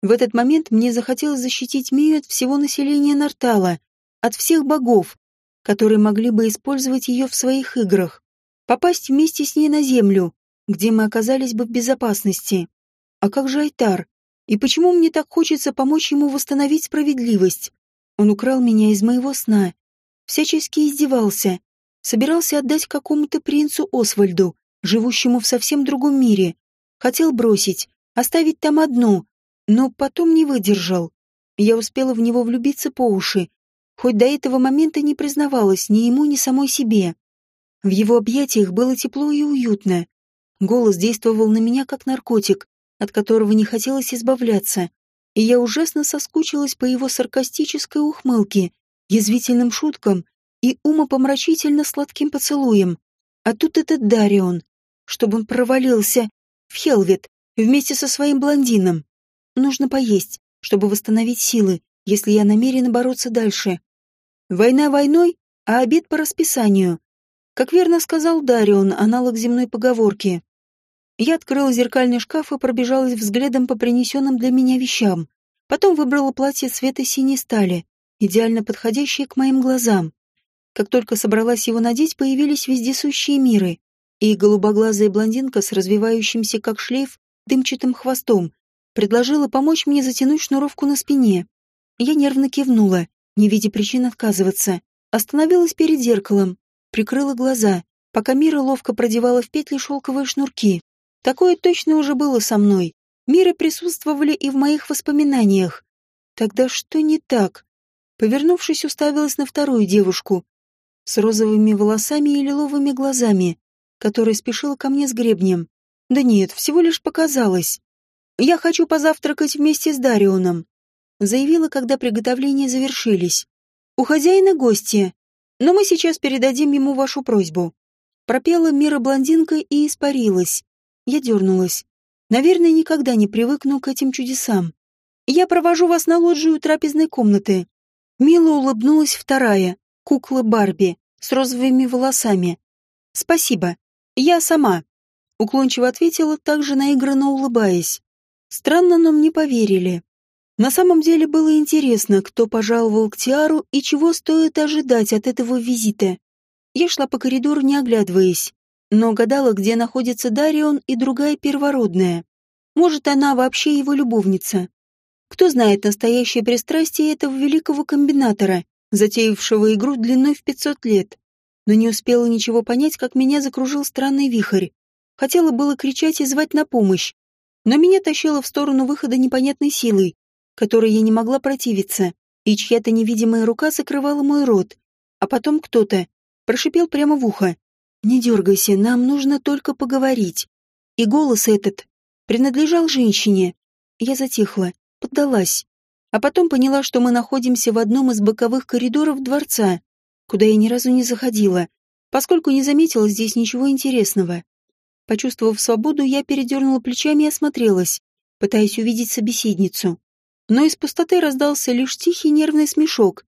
В этот момент мне захотелось защитить Мию от всего населения Нартала, от всех богов, которые могли бы использовать ее в своих играх, попасть вместе с ней на землю, где мы оказались бы в безопасности. А как же Айтар? И почему мне так хочется помочь ему восстановить справедливость? Он украл меня из моего сна, всячески издевался, собирался отдать какому-то принцу Освальду, живущему в совсем другом мире. Хотел бросить, оставить там одну, но потом не выдержал. Я успела в него влюбиться по уши, хоть до этого момента не признавалась ни ему, ни самой себе. В его объятиях было тепло и уютно. Голос действовал на меня как наркотик, от которого не хотелось избавляться, и я ужасно соскучилась по его саркастической ухмылке, язвительным шуткам и умопомрачительно сладким поцелуем. А тут этот Дарион, чтобы он провалился в Хелвет вместе со своим блондином. Нужно поесть, чтобы восстановить силы, если я намерена бороться дальше. Война войной, а обед по расписанию. Как верно сказал Дарион, аналог земной поговорки. Я открыла зеркальный шкаф и пробежалась взглядом по принесенным для меня вещам. Потом выбрала платье цвета синей стали, идеально подходящее к моим глазам. Как только собралась его надеть, появились вездесущие миры, и голубоглазая блондинка с развивающимся, как шлейф, дымчатым хвостом предложила помочь мне затянуть шнуровку на спине. Я нервно кивнула, не видя причин отказываться. Остановилась перед зеркалом, прикрыла глаза, пока Мира ловко продевала в петли шелковые шнурки. Такое точно уже было со мной. Миры присутствовали и в моих воспоминаниях. Тогда что не так? Повернувшись, уставилась на вторую девушку с розовыми волосами и лиловыми глазами, которая спешила ко мне с гребнем. Да нет, всего лишь показалось. «Я хочу позавтракать вместе с Дарионом», заявила, когда приготовления завершились. «У хозяина гости, но мы сейчас передадим ему вашу просьбу». Пропела Мира блондинка и испарилась. Я дернулась. Наверное, никогда не привыкну к этим чудесам. «Я провожу вас на лоджию трапезной комнаты», Мило улыбнулась вторая, кукла Барби, с розовыми волосами. «Спасибо. Я сама», — уклончиво ответила, также наигранно улыбаясь. Странно, но мне поверили. На самом деле было интересно, кто пожаловал к Тиару и чего стоит ожидать от этого визита. Я шла по коридору, не оглядываясь, но гадала, где находится Дарион и другая первородная. Может, она вообще его любовница. Кто знает настоящее пристрастие этого великого комбинатора, затеявшего игру длиной в 500 лет. Но не успела ничего понять, как меня закружил странный вихрь. Хотела было кричать и звать на помощь, но меня тащило в сторону выхода непонятной силой, которой я не могла противиться, и чья-то невидимая рука закрывала мой рот. А потом кто-то прошипел прямо в ухо. «Не дергайся, нам нужно только поговорить». И голос этот принадлежал женщине. Я затихла, поддалась. А потом поняла, что мы находимся в одном из боковых коридоров дворца, куда я ни разу не заходила, поскольку не заметила здесь ничего интересного. Почувствовав свободу, я передернула плечами и осмотрелась, пытаясь увидеть собеседницу. Но из пустоты раздался лишь тихий нервный смешок.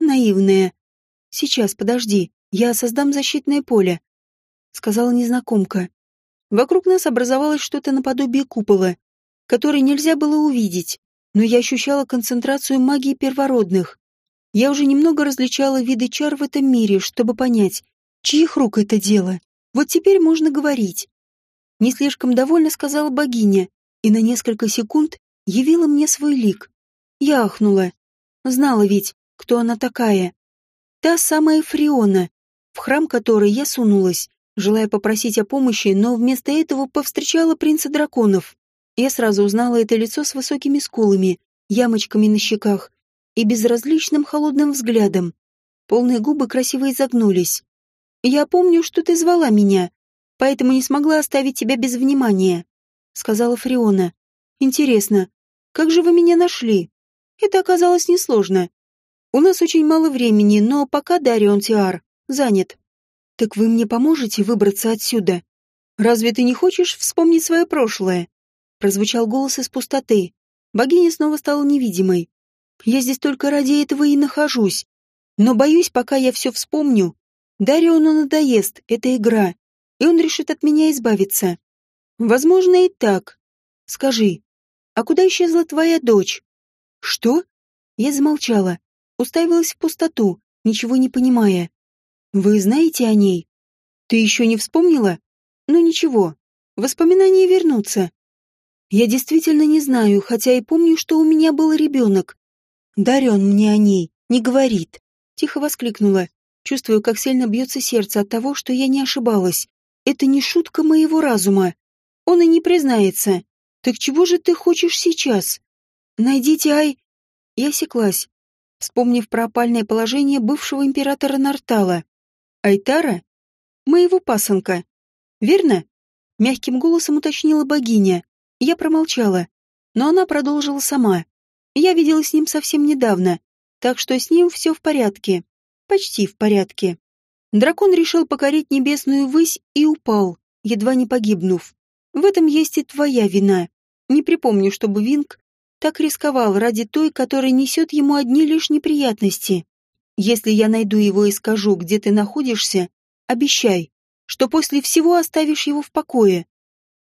Наивная. «Сейчас, подожди, я создам защитное поле», — сказала незнакомка. Вокруг нас образовалось что-то наподобие купола, который нельзя было увидеть, но я ощущала концентрацию магии первородных. Я уже немного различала виды чар в этом мире, чтобы понять, чьих рук это дело. Вот теперь можно говорить. Не слишком довольно сказала богиня, и на несколько секунд явила мне свой лик. Я ахнула. Знала ведь, кто она такая. Та самая Фриона, в храм которой я сунулась, желая попросить о помощи, но вместо этого повстречала принца драконов. Я сразу узнала это лицо с высокими скулами, ямочками на щеках и безразличным холодным взглядом. Полные губы красиво изогнулись. «Я помню, что ты звала меня, поэтому не смогла оставить тебя без внимания», — сказала Фриона. «Интересно, как же вы меня нашли?» Это оказалось несложно. У нас очень мало времени, но пока Дарион Тиар занят. Так вы мне поможете выбраться отсюда? Разве ты не хочешь вспомнить свое прошлое? Прозвучал голос из пустоты. Богиня снова стала невидимой. Я здесь только ради этого и нахожусь. Но боюсь, пока я все вспомню, Дариону надоест эта игра, и он решит от меня избавиться. Возможно, и так. Скажи, а куда исчезла твоя дочь? Что? Я замолчала, уставилась в пустоту, ничего не понимая. Вы знаете о ней? Ты еще не вспомнила? Ну ничего, воспоминания вернутся. Я действительно не знаю, хотя и помню, что у меня был ребенок. Дарен мне о ней не говорит. Тихо воскликнула, Чувствую, как сильно бьется сердце от того, что я не ошибалась. Это не шутка моего разума. Он и не признается. Так чего же ты хочешь сейчас? Найдите Ай... Я осеклась, вспомнив про опальное положение бывшего императора Нартала. Айтара? Моего пасынка. Верно? Мягким голосом уточнила богиня. Я промолчала, но она продолжила сама. Я видела с ним совсем недавно, так что с ним все в порядке. Почти в порядке. Дракон решил покорить небесную высь и упал, едва не погибнув. В этом есть и твоя вина. Не припомню, чтобы Винг так рисковал ради той, которая несет ему одни лишь неприятности. Если я найду его и скажу, где ты находишься, обещай, что после всего оставишь его в покое.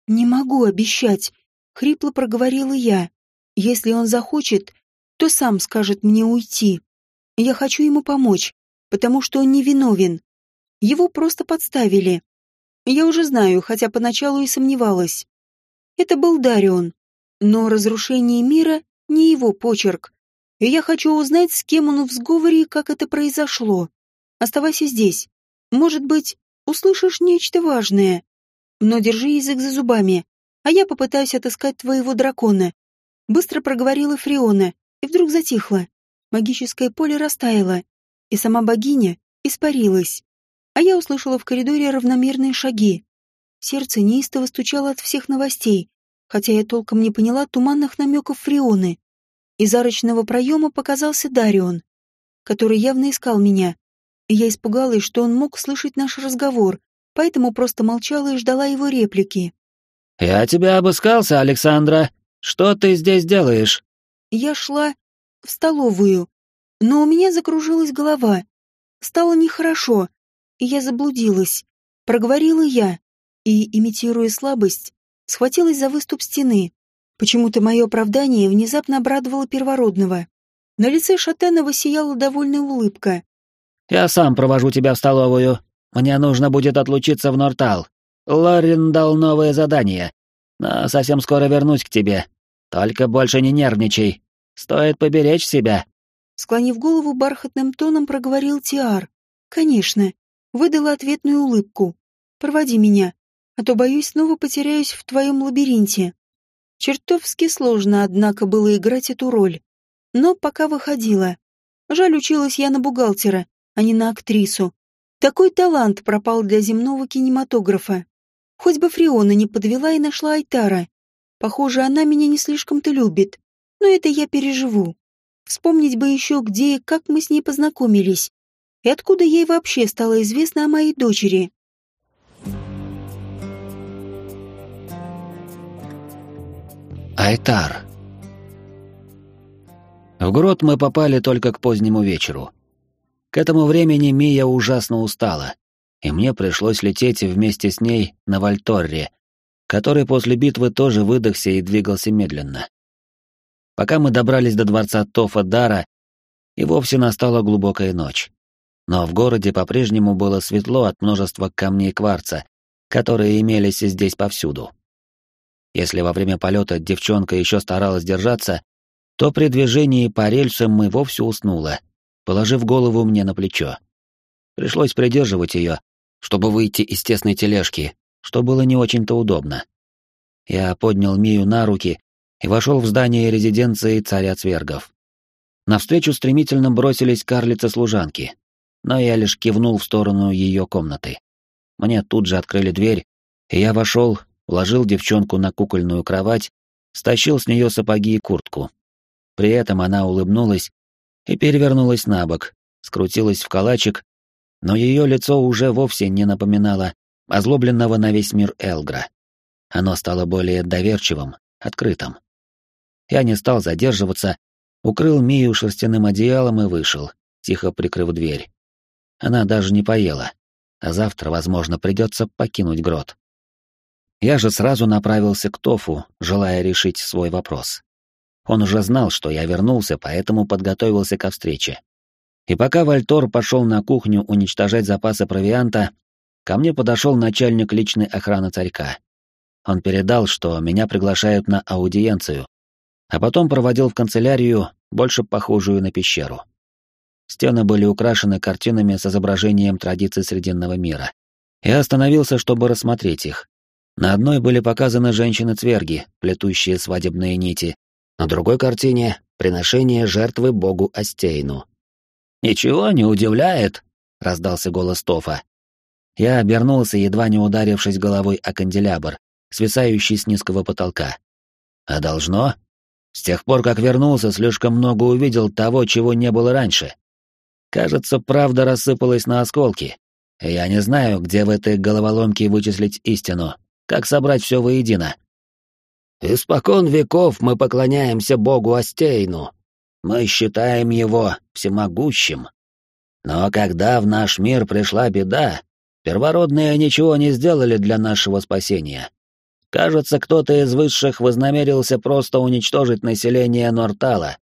Не могу обещать, хрипло проговорила я. Если он захочет, то сам скажет мне уйти. Я хочу ему помочь, потому что он не виновен. Его просто подставили. Я уже знаю, хотя поначалу и сомневалась. Это был Дарион. Но разрушение мира не его почерк. И я хочу узнать, с кем он в сговоре и как это произошло. Оставайся здесь. Может быть, услышишь нечто важное. Но держи язык за зубами, а я попытаюсь отыскать твоего дракона. Быстро проговорила Фриона, и вдруг затихла. Магическое поле растаяло, и сама богиня испарилась. А я услышала в коридоре равномерные шаги. Сердце неистово стучало от всех новостей, хотя я толком не поняла туманных намеков Фрионы. Из арочного проема показался Дарион, который явно искал меня. И я испугалась, что он мог слышать наш разговор, поэтому просто молчала и ждала его реплики. «Я тебя обыскался, Александра. Что ты здесь делаешь?» Я шла в столовую, но у меня закружилась голова. Стало нехорошо, и я заблудилась. Проговорила я, и, имитируя слабость, схватилась за выступ стены. Почему-то мое оправдание внезапно обрадовало первородного. На лице Шатенова сияла довольная улыбка. «Я сам провожу тебя в столовую. Мне нужно будет отлучиться в Нортал. Лорин дал новое задание. Но совсем скоро вернусь к тебе. Только больше не нервничай. Стоит поберечь себя». Склонив голову бархатным тоном, проговорил Тиар. «Конечно». Выдала ответную улыбку. «Проводи меня, а то, боюсь, снова потеряюсь в твоем лабиринте». Чертовски сложно, однако, было играть эту роль. Но пока выходила. Жаль, училась я на бухгалтера, а не на актрису. Такой талант пропал для земного кинематографа. Хоть бы Фриона не подвела и нашла Айтара. Похоже, она меня не слишком-то любит. Но это я переживу. Вспомнить бы еще, где и как мы с ней познакомились. И откуда ей вообще стало известно о моей дочери. Айтар. В грот мы попали только к позднему вечеру. К этому времени Мия ужасно устала, и мне пришлось лететь вместе с ней на Вальторре, который после битвы тоже выдохся и двигался медленно. Пока мы добрались до дворца Тофа Дара, и вовсе настала глубокая ночь. Но в городе по-прежнему было светло от множества камней кварца, которые имелись здесь повсюду. Если во время полета девчонка еще старалась держаться, то при движении по рельсам мы вовсе уснула, положив голову мне на плечо. Пришлось придерживать ее, чтобы выйти из тесной тележки, что было не очень-то удобно. Я поднял Мию на руки и вошел в здание резиденции царя Цвергов. Навстречу стремительно бросились карлицы-служанки, но я лишь кивнул в сторону ее комнаты. Мне тут же открыли дверь, и я вошел, уложил девчонку на кукольную кровать, стащил с нее сапоги и куртку. При этом она улыбнулась и перевернулась на бок, скрутилась в калачик, но ее лицо уже вовсе не напоминало озлобленного на весь мир Элгра. Оно стало более доверчивым, открытым. Я не стал задерживаться, укрыл Мию шерстяным одеялом и вышел, тихо прикрыв дверь. Она даже не поела, а завтра, возможно, придется покинуть грот. Я же сразу направился к Тофу, желая решить свой вопрос. Он уже знал, что я вернулся, поэтому подготовился ко встрече. И пока Вальтор пошел на кухню уничтожать запасы провианта, ко мне подошел начальник личной охраны царька. Он передал, что меня приглашают на аудиенцию, а потом проводил в канцелярию, больше похожую на пещеру. Стены были украшены картинами с изображением традиций Срединного мира. Я остановился, чтобы рассмотреть их, На одной были показаны женщины-цверги, плетущие свадебные нити, на другой картине — приношение жертвы богу Астейну. «Ничего не удивляет», — раздался голос Тофа. Я обернулся, едва не ударившись головой о канделябр, свисающий с низкого потолка. «А должно?» С тех пор, как вернулся, слишком много увидел того, чего не было раньше. Кажется, правда рассыпалась на осколки. Я не знаю, где в этой головоломке вычислить истину, как собрать все воедино. Испокон веков мы поклоняемся богу Астейну. Мы считаем его всемогущим. Но когда в наш мир пришла беда, первородные ничего не сделали для нашего спасения. Кажется, кто-то из высших вознамерился просто уничтожить население Нортала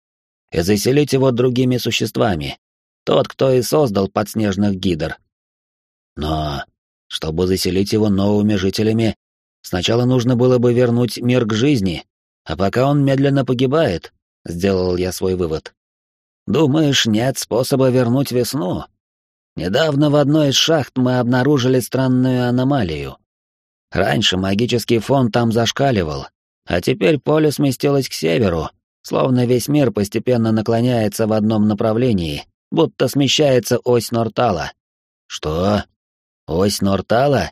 и заселить его другими существами. Тот, кто и создал подснежных гидр. Но, чтобы заселить его новыми жителями, сначала нужно было бы вернуть мир к жизни, а пока он медленно погибает, сделал я свой вывод. Думаешь, нет способа вернуть весну? Недавно в одной из шахт мы обнаружили странную аномалию. Раньше магический фон там зашкаливал, а теперь поле сместилось к северу, словно весь мир постепенно наклоняется в одном направлении, будто смещается ось Нортала. Что? Ось Нортала?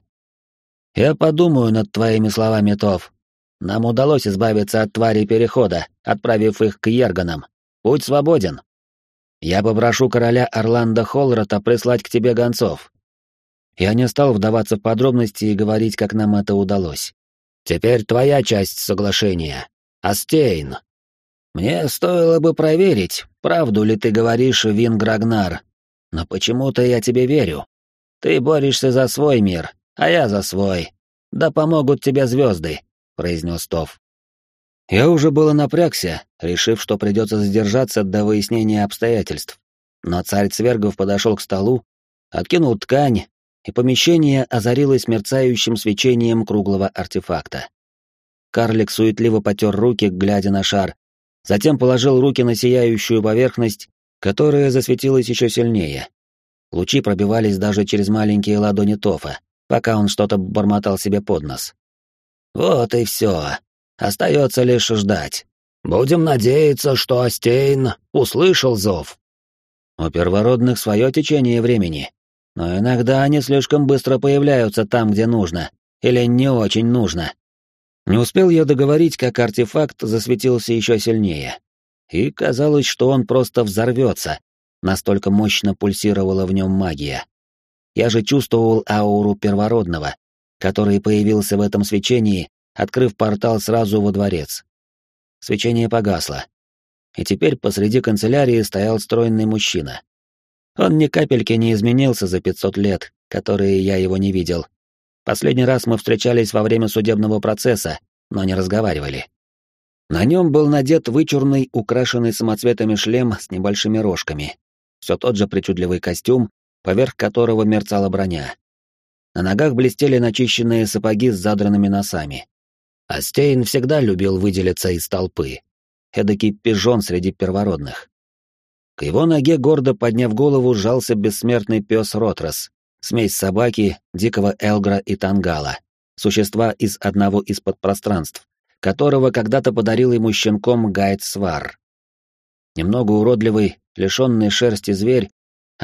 Я подумаю над твоими словами, Тов. Нам удалось избавиться от тварей Перехода, отправив их к Ерганам. Путь свободен. Я попрошу короля Орландо Холрота прислать к тебе гонцов. Я не стал вдаваться в подробности и говорить, как нам это удалось. Теперь твоя часть соглашения. Астейн. Мне стоило бы проверить, правду ли ты говоришь, Вин Грагнар. Но почему-то я тебе верю. Ты борешься за свой мир, а я за свой. Да помогут тебе звезды, произнес Тов. Я уже было напрягся, решив, что придется задержаться до выяснения обстоятельств. Но царь Цвергов подошел к столу, откинул ткань и помещение озарилось мерцающим свечением круглого артефакта. Карлик суетливо потер руки, глядя на шар, затем положил руки на сияющую поверхность, которая засветилась еще сильнее. Лучи пробивались даже через маленькие ладони Тофа, пока он что-то бормотал себе под нос. «Вот и все. Остается лишь ждать. Будем надеяться, что Астейн услышал зов». У первородных свое течение времени, но иногда они слишком быстро появляются там, где нужно, или не очень нужно. Не успел я договорить, как артефакт засветился еще сильнее. И казалось, что он просто взорвется, настолько мощно пульсировала в нем магия. Я же чувствовал ауру первородного, который появился в этом свечении, открыв портал сразу во дворец. Свечение погасло. И теперь посреди канцелярии стоял стройный мужчина. Он ни капельки не изменился за 500 лет, которые я его не видел. Последний раз мы встречались во время судебного процесса, но не разговаривали. На нем был надет вычурный, украшенный самоцветами шлем с небольшими рожками. Все тот же причудливый костюм, поверх которого мерцала броня. На ногах блестели начищенные сапоги с задранными носами. Астейн всегда любил выделиться из толпы. Эдакий пижон среди первородных. К его ноге, гордо подняв голову, сжался бессмертный пес Ротрос, смесь собаки, дикого Элгра и Тангала, существа из одного из подпространств, которого когда-то подарил ему щенком Гайд Свар. Немного уродливый, лишенный шерсти зверь,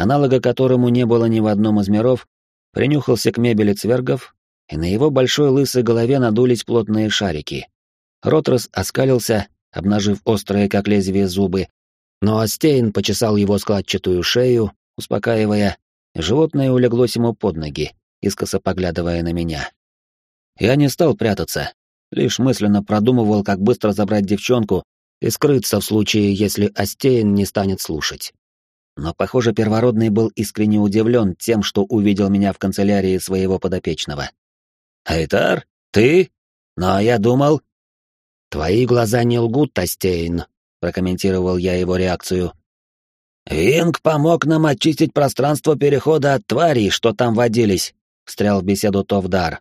аналога которому не было ни в одном из миров, принюхался к мебели цвергов, и на его большой лысой голове надулись плотные шарики. Ротрос оскалился, обнажив острые, как лезвие, зубы, но Астейн почесал его складчатую шею, успокаивая, животное улеглось ему под ноги, искоса поглядывая на меня. Я не стал прятаться, лишь мысленно продумывал, как быстро забрать девчонку и скрыться в случае, если Астейн не станет слушать. Но, похоже, первородный был искренне удивлен тем, что увидел меня в канцелярии своего подопечного. «Айтар? Ты? Но я думал...» «Твои глаза не лгут, Астейн», прокомментировал я его реакцию. «Винг помог нам очистить пространство перехода от тварей, что там водились», — встрял в беседу Товдар.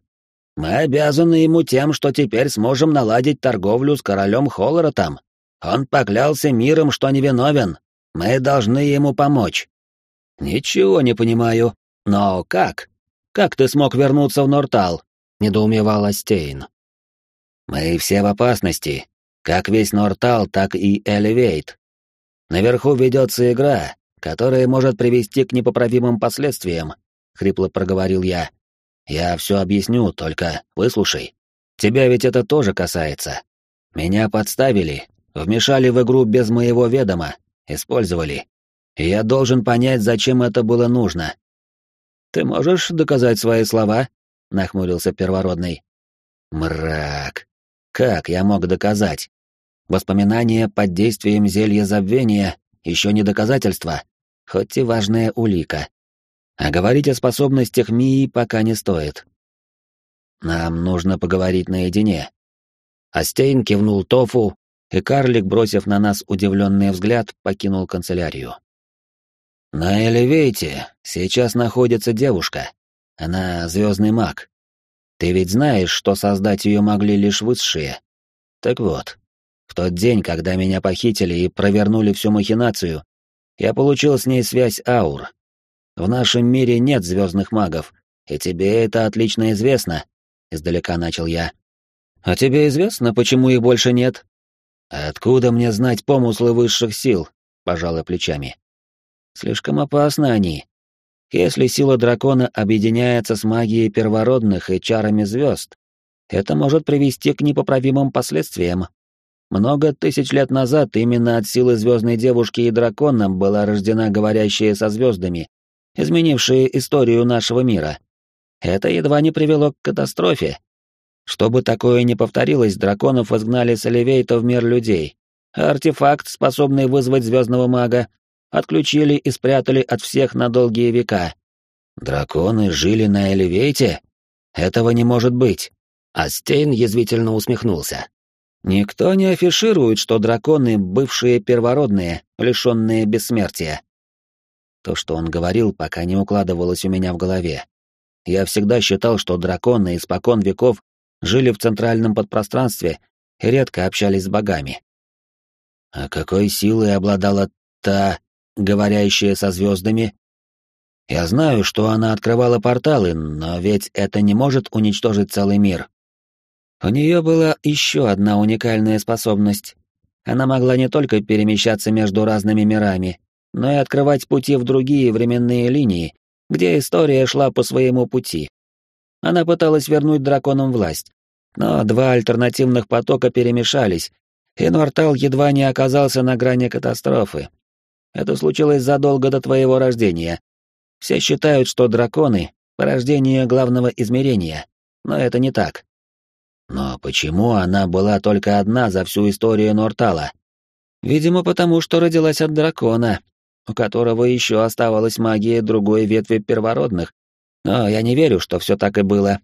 «Мы обязаны ему тем, что теперь сможем наладить торговлю с королем Холоротом. Он поклялся миром, что невиновен. Мы должны ему помочь». «Ничего не понимаю. Но как? Как ты смог вернуться в Нортал? — недоумевал Астейн. «Мы все в опасности, как весь Нортал, так и Элевейт. Наверху ведется игра, которая может привести к непоправимым последствиям», — хрипло проговорил я. «Я все объясню, только выслушай. Тебя ведь это тоже касается. Меня подставили, вмешали в игру без моего ведома, использовали. И я должен понять, зачем это было нужно». «Ты можешь доказать свои слова?» — нахмурился первородный. «Мрак. Как я мог доказать? Воспоминания под действием зелья забвения еще не доказательство, хоть и важная улика. А говорить о способностях Мии пока не стоит. Нам нужно поговорить наедине. Астейн кивнул Тофу, и карлик, бросив на нас удивленный взгляд, покинул канцелярию. На Элевейте сейчас находится девушка. Она звездный маг. Ты ведь знаешь, что создать ее могли лишь высшие. Так вот, в тот день, когда меня похитили и провернули всю махинацию, я получил с ней связь аур. В нашем мире нет звездных магов, и тебе это отлично известно, издалека начал я. А тебе известно, почему их больше нет? Откуда мне знать помыслы высших сил? пожалуй плечами. Слишком опасны они. Если сила дракона объединяется с магией первородных и чарами звезд, это может привести к непоправимым последствиям. Много тысяч лет назад именно от силы звездной девушки и дракона была рождена говорящая со звездами, изменившая историю нашего мира. Это едва не привело к катастрофе. Чтобы такое не повторилось, драконов изгнали с Оливейта в мир людей. Артефакт, способный вызвать звездного мага, отключили и спрятали от всех на долгие века. Драконы жили на Элевейте? Этого не может быть. Астейн язвительно усмехнулся. Никто не афиширует, что драконы — бывшие первородные, лишенные бессмертия. То, что он говорил, пока не укладывалось у меня в голове. Я всегда считал, что драконы испокон веков жили в центральном подпространстве и редко общались с богами. А какой силой обладала та, говорящая со звездами? Я знаю, что она открывала порталы, но ведь это не может уничтожить целый мир. У нее была еще одна уникальная способность. Она могла не только перемещаться между разными мирами, но и открывать пути в другие временные линии, где история шла по своему пути. Она пыталась вернуть драконам власть, но два альтернативных потока перемешались, и Нортал едва не оказался на грани катастрофы. Это случилось задолго до твоего рождения. Все считают, что драконы — порождение главного измерения, но это не так. Но почему она была только одна за всю историю Нортала? Видимо, потому что родилась от дракона, у которого еще оставалась магия другой ветви первородных. Но я не верю, что все так и было,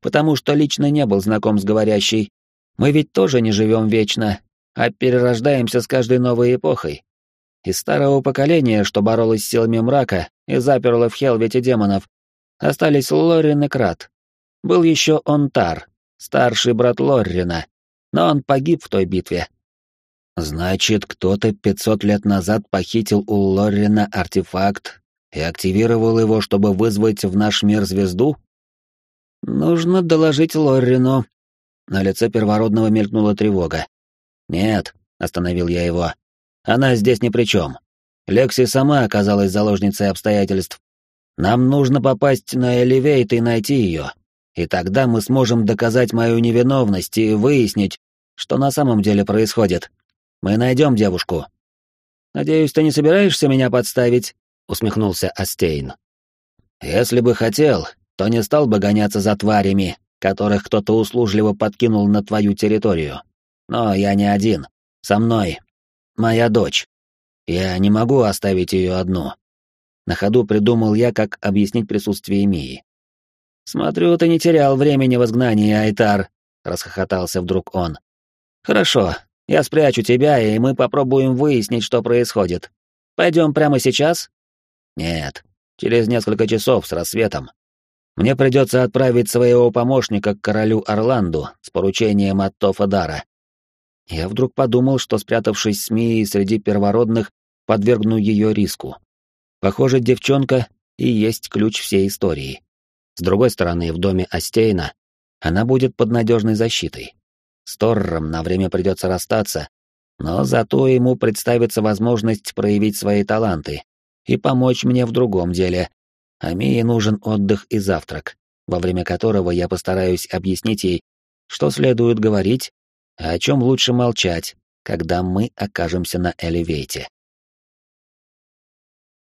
потому что лично не был знаком с говорящей. Мы ведь тоже не живем вечно, а перерождаемся с каждой новой эпохой. Из старого поколения, что боролось с силами мрака и заперло в Хелвете демонов, остались Лорин и Крат. Был еще Онтар, старший брат Лоррина, но он погиб в той битве. Значит, кто-то 500 лет назад похитил у Лоррина артефакт и активировал его, чтобы вызвать в наш мир звезду? Нужно доложить Лоррину. На лице первородного мелькнула тревога. Нет, остановил я его. Она здесь ни при чем. Лекси сама оказалась заложницей обстоятельств. Нам нужно попасть на Элевейт и найти ее и тогда мы сможем доказать мою невиновность и выяснить, что на самом деле происходит. Мы найдем девушку. Надеюсь, ты не собираешься меня подставить? Усмехнулся Астейн. Если бы хотел, то не стал бы гоняться за тварями, которых кто-то услужливо подкинул на твою территорию. Но я не один. Со мной. Моя дочь. Я не могу оставить ее одну. На ходу придумал я, как объяснить присутствие Мии. «Смотрю, ты не терял времени в изгнании, Айтар», — расхохотался вдруг он. «Хорошо, я спрячу тебя, и мы попробуем выяснить, что происходит. Пойдем прямо сейчас?» «Нет, через несколько часов с рассветом. Мне придется отправить своего помощника к королю Орланду с поручением от Тофадара. Я вдруг подумал, что, спрятавшись с Мией среди первородных, подвергну ее риску. Похоже, девчонка и есть ключ всей истории. С другой стороны, в доме Астейна Она будет под надежной защитой. С Торром на время придется расстаться, но зато ему представится возможность проявить свои таланты и помочь мне в другом деле. А Мии нужен отдых и завтрак, во время которого я постараюсь объяснить ей, что следует говорить, а о чем лучше молчать, когда мы окажемся на Элевейте.